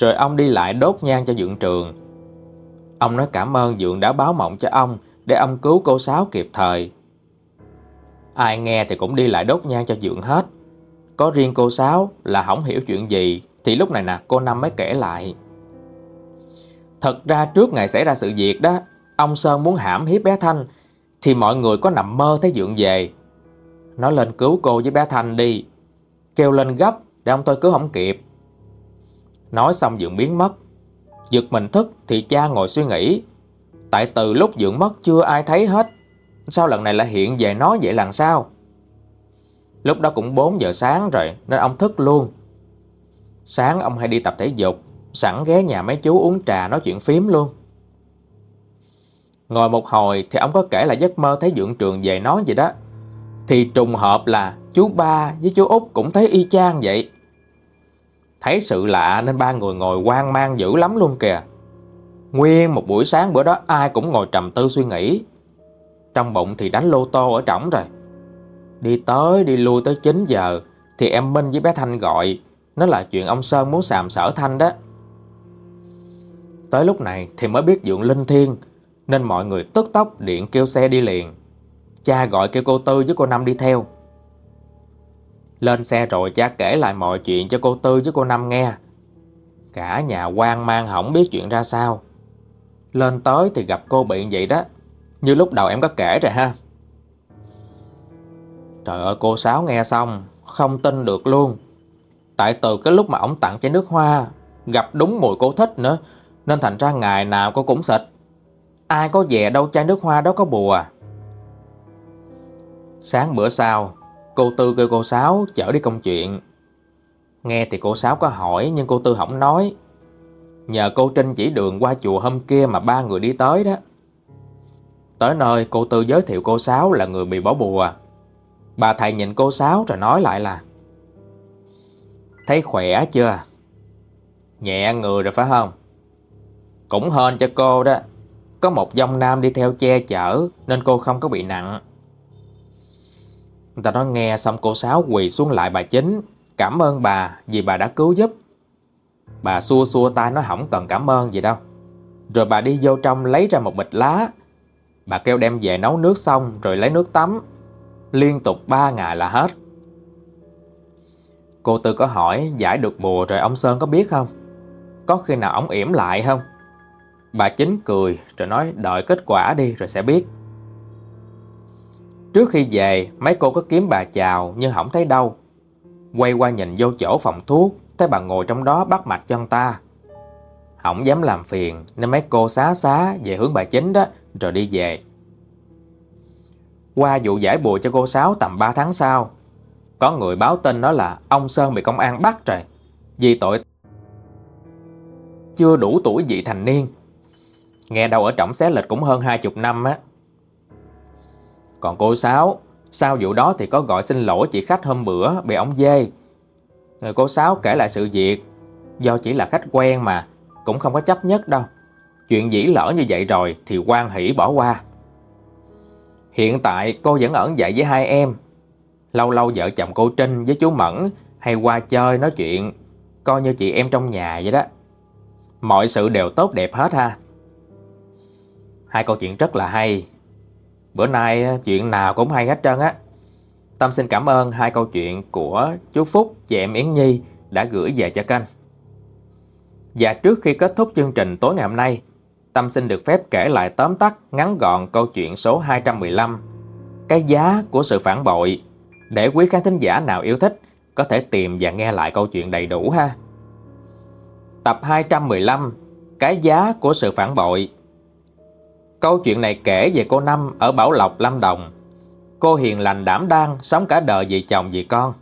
Rồi ông đi lại đốt nhang cho dượng trường. Ông nói cảm ơn dượng đã báo mộng cho ông, Để ông cứu cô Sáu kịp thời. Ai nghe thì cũng đi lại đốt nhang cho dượng hết. Có riêng cô Sáu là không hiểu chuyện gì, Thì lúc này nè, cô Năm mới kể lại. Thật ra trước ngày xảy ra sự việc đó, Ông Sơn muốn hãm hiếp bé Thanh, Thì mọi người có nằm mơ thấy dượng về. Nó lên cứu cô với bé Thanh đi, Kêu lên gấp Để ông tôi cứu không kịp. Nói xong dượng biến mất. Giật mình thức thì cha ngồi suy nghĩ, Tại từ lúc dưỡng mất chưa ai thấy hết. Sao lần này lại hiện về nó vậy làm sao? Lúc đó cũng 4 giờ sáng rồi, Nên ông thức luôn. Sáng ông hay đi tập thể dục, Sẵn ghé nhà mấy chú uống trà nói chuyện phím luôn. Ngồi một hồi thì ông có kể là giấc mơ thấy dưỡng trường về nó vậy đó. Thì trùng hợp là chú ba với chú út cũng thấy y chang vậy. Thấy sự lạ nên ba người ngồi quan mang dữ lắm luôn kìa. Nguyên một buổi sáng bữa đó ai cũng ngồi trầm tư suy nghĩ. Trong bụng thì đánh lô tô ở trỏng rồi. Đi tới, đi lui tới 9 giờ, thì em Minh với bé Thanh gọi. Nó là chuyện ông Sơn muốn sàm sở Thanh đó. Tới lúc này thì mới biết dượng linh thiên, nên mọi người tức tốc điện kêu xe đi liền. Cha gọi kêu cô Tư với cô Năm đi theo. Lên xe rồi cha kể lại mọi chuyện cho cô Tư với cô Năm nghe. Cả nhà quan mang không biết chuyện ra sao. Lên tới thì gặp cô bị vậy đó. Như lúc đầu em có kể rồi ha. Trời ơi, cô Sáu nghe xong, Không tin được luôn. Tại từ cái lúc mà ông tặng chai nước hoa, Gặp đúng mùi cô thích nữa, Nên thành ra ngày nào cô cũng xịt. Ai có về đâu chai nước hoa đó có bùa. Sáng bữa sau, Cô Tư kêu cô Sáu chở đi công chuyện. Nghe thì cô Sáu có hỏi, Nhưng cô Tư không nói. Nhờ cô Trinh chỉ đường qua chùa hôm kia Mà ba người đi tới đó. Tới nơi, cô Tư giới thiệu cô Sáu là người bị bỏ bùa. Bà thầy nhìn cô Sáu rồi nói lại là, Thấy khỏe chưa? Nhẹ người rồi phải không? Cũng hên cho cô đó. Có một dòng nam đi theo che chở Nên cô không có bị nặng. Người ta nói nghe xong cô Sáu quỳ xuống lại bà chính, Cảm ơn bà vì bà đã cứu giúp. Bà xua xua tay nói, không cần cảm ơn gì đâu. Rồi bà đi vô trong lấy ra một bịch lá Bà kêu đem về nấu nước xong rồi lấy nước tắm. Liên tục 3 ngày là hết. Cô Tư có hỏi, giải được bùa rồi ông Sơn có biết không? Có khi nào ông yểm lại không? Bà chính cười rồi nói, đợi kết quả đi rồi sẽ biết. Trước khi về, mấy cô có kiếm bà chào nhưng không thấy đâu. Quay qua nhìn vô chỗ phòng thuốc, Thấy bà ngồi trong đó bắt mạch cho ông ta. Không dám làm phiền, Nên mấy cô xá xá về hướng bà chính đó, Rồi đi về. Qua vụ giải bùa cho cô Sáu tầm 3 tháng sau, Có người báo tin đó là Ông Sơn bị công an bắt rồi, Vì tội Chưa đủ tuổi vị thành niên. Nghe đâu ở trọng xé lịch cũng hơn hai chục năm á. Còn cô Sáu, Sau vụ đó thì có gọi xin lỗi chị khách hôm bữa Bị ổng dê. Người cô Sáu kể lại sự việc, Do chỉ là khách quen mà cũng không có chấp nhất đâu. Chuyện dĩ lỡ như vậy rồi Thì quan hỷ bỏ qua. Hiện tại cô vẫn ở dạy với hai em. Lâu lâu vợ chồng cô Trinh với chú Mẫn Hay qua chơi nói chuyện, Coi như chị em trong nhà vậy đó. Mọi sự đều tốt đẹp hết ha. Hai câu chuyện rất là hay. Bữa nay ờ, chuyện nào cũng hay hết trơn á. Tâm xin cảm ơn hai câu chuyện của chú Phúc và em Yến Nhi đã gửi về cho kênh. Và trước khi kết thúc chương trình tối ngày hôm nay, Tâm xin được phép kể lại tóm tắt ngắn gọn câu chuyện số 215 Cái giá của sự phản bội để quý khán thính giả nào yêu thích có thể tìm và nghe lại câu chuyện đầy đủ ha. Tập 215 Cái giá của sự phản bội Câu chuyện này kể về cô Năm ở Bảo Lộc, Lâm Đồng Cô hiền lành đảm đang sống cả đời vì chồng vì con.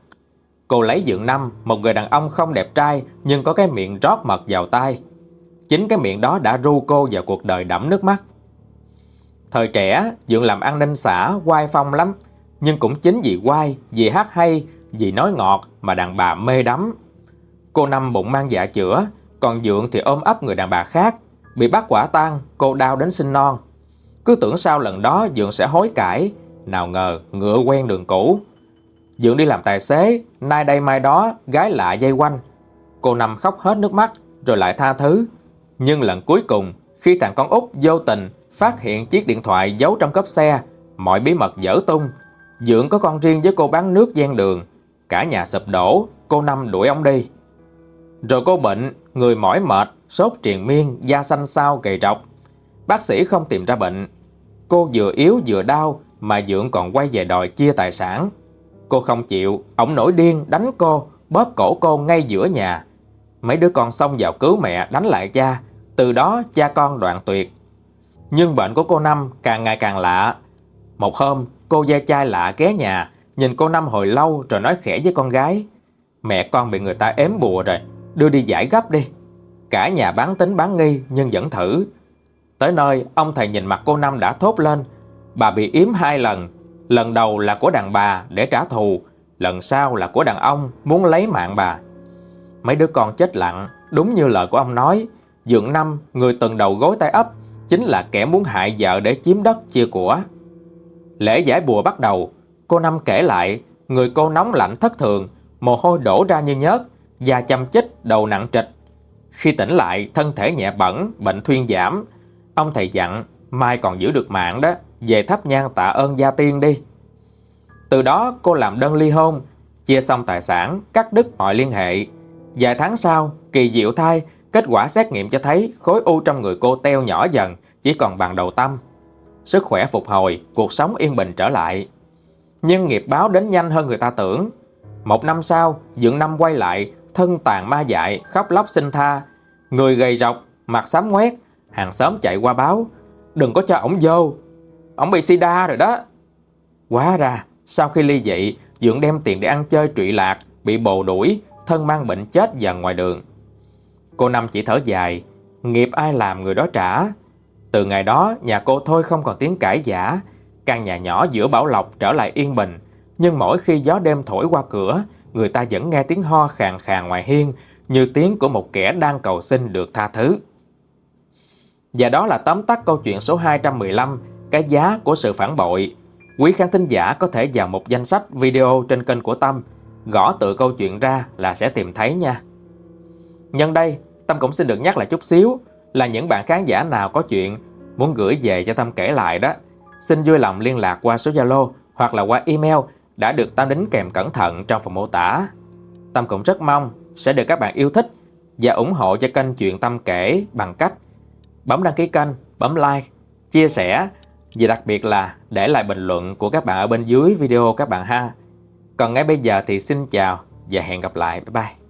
Cô lấy dượng năm, một người đàn ông không đẹp trai nhưng có cái miệng rót mật vào tay. Chính cái miệng đó đã ru cô vào cuộc đời đẫm nước mắt. Thời trẻ, dượng làm an ninh xã, quai phong lắm. Nhưng cũng chính vì quai, vì hát hay, vì nói ngọt mà đàn bà mê đắm. Cô Năm bụng mang dạ chữa, còn dượng thì ôm ấp người đàn bà khác. Bị bắt quả tang, cô đau đến sinh non. Cứ tưởng sau lần đó dượng sẽ hối cải, nào ngờ ngựa quen đường cũ Dượng đi làm tài xế, Nay đây mai đó, gái lạ dây quanh. Cô nằm khóc hết nước mắt, Rồi lại tha thứ. Nhưng lần cuối cùng, Khi thằng con út vô tình Phát hiện chiếc điện thoại giấu trong cốp xe, Mọi bí mật dở tung. Dượng có con riêng với cô bán nước gian đường. Cả nhà sụp đổ, Cô Năm đuổi ông đi. Rồi cô bệnh, Người mỏi mệt, Sốt triền miên, Da xanh xao gầy rọc. Bác sĩ không tìm ra bệnh. Cô vừa yếu vừa đau, mà Dượng còn quay về đòi chia tài sản. Cô không chịu, ổng nổi điên đánh cô, bóp cổ cô ngay giữa nhà. Mấy đứa con xông vào cứu mẹ đánh lại cha, từ đó cha con đoạn tuyệt. Nhưng bệnh của cô Năm càng ngày càng lạ. Một hôm, cô gia chai lạ ghé nhà, nhìn cô Năm hồi lâu rồi nói khẽ với con gái. Mẹ con bị người ta ém bùa rồi, đưa đi giải gấp đi. Cả nhà bán tính bán nghi nhưng vẫn thử. Tới nơi, ông thầy nhìn mặt cô Năm đã thốt lên, Bà bị yếm hai lần Lần đầu là của đàn bà để trả thù Lần sau là của đàn ông muốn lấy mạng bà Mấy đứa con chết lặng, đúng như lời của ông nói, Dượng Năm, người từng đầu gối tay ấp, chính là kẻ muốn hại vợ để chiếm đất chia của. Lễ giải bùa bắt đầu, cô Năm kể lại, người cô nóng lạnh thất thường, mồ hôi đổ ra như nhớt, da chăm chích, đầu nặng trịch. Khi tỉnh lại, thân thể nhẹ bẩn, bệnh thuyên giảm. Ông thầy dặn, mai còn giữ được mạng đó, về thắp nhang tạ ơn gia tiên đi. Từ đó cô làm đơn ly hôn, chia xong tài sản, cắt đứt mọi liên hệ. Vài tháng sau, kỳ diệu thai, kết quả xét nghiệm cho thấy khối u trong người cô teo nhỏ dần, chỉ còn bằng đầu tâm. Sức khỏe phục hồi, cuộc sống yên bình trở lại. Nhưng nghiệp báo đến nhanh hơn người ta tưởng. Một năm sau, dưỡng Năm quay lại, thân tàn ma dại, khóc lóc xin tha. Người gầy rọc, mặt xám ngoét, hàng xóm chạy qua báo. Đừng có cho ổng vô, ông bị sida rồi đó. Quá ra, sau khi ly dị, dưỡng đem tiền để ăn chơi trụy lạc, bị bồ đuổi, thân mang bệnh chết và ngoài đường. Cô Năm chỉ thở dài, nghiệp ai làm người đó trả. Từ ngày đó, nhà cô thôi không còn tiếng cãi giả, căn nhà nhỏ giữa Bảo Lộc trở lại yên bình. Nhưng mỗi khi gió đêm thổi qua cửa, người ta vẫn nghe tiếng ho khàn khàn ngoài hiên, như tiếng của một kẻ đang cầu xin được tha thứ. Và đó là tóm tắt câu chuyện số 215, cái giá của sự phản bội. Quý khán thính giả có thể vào một danh sách video trên kênh của Tâm, gõ tự câu chuyện ra là sẽ tìm thấy nha. Nhân đây, Tâm cũng xin được nhắc lại chút xíu là những bạn khán giả nào có chuyện muốn gửi về cho Tâm kể lại đó, xin vui lòng liên lạc qua số Zalo hoặc là qua email đã được Tâm đính kèm cẩn thận trong phần mô tả. Tâm cũng rất mong sẽ được các bạn yêu thích và ủng hộ cho kênh Chuyện Tâm Kể bằng cách bấm đăng ký kênh, bấm like, chia sẻ và đặc biệt là để lại bình luận của các bạn ở bên dưới video các bạn ha. Còn ngay bây giờ thì xin chào và hẹn gặp lại. Bye bye.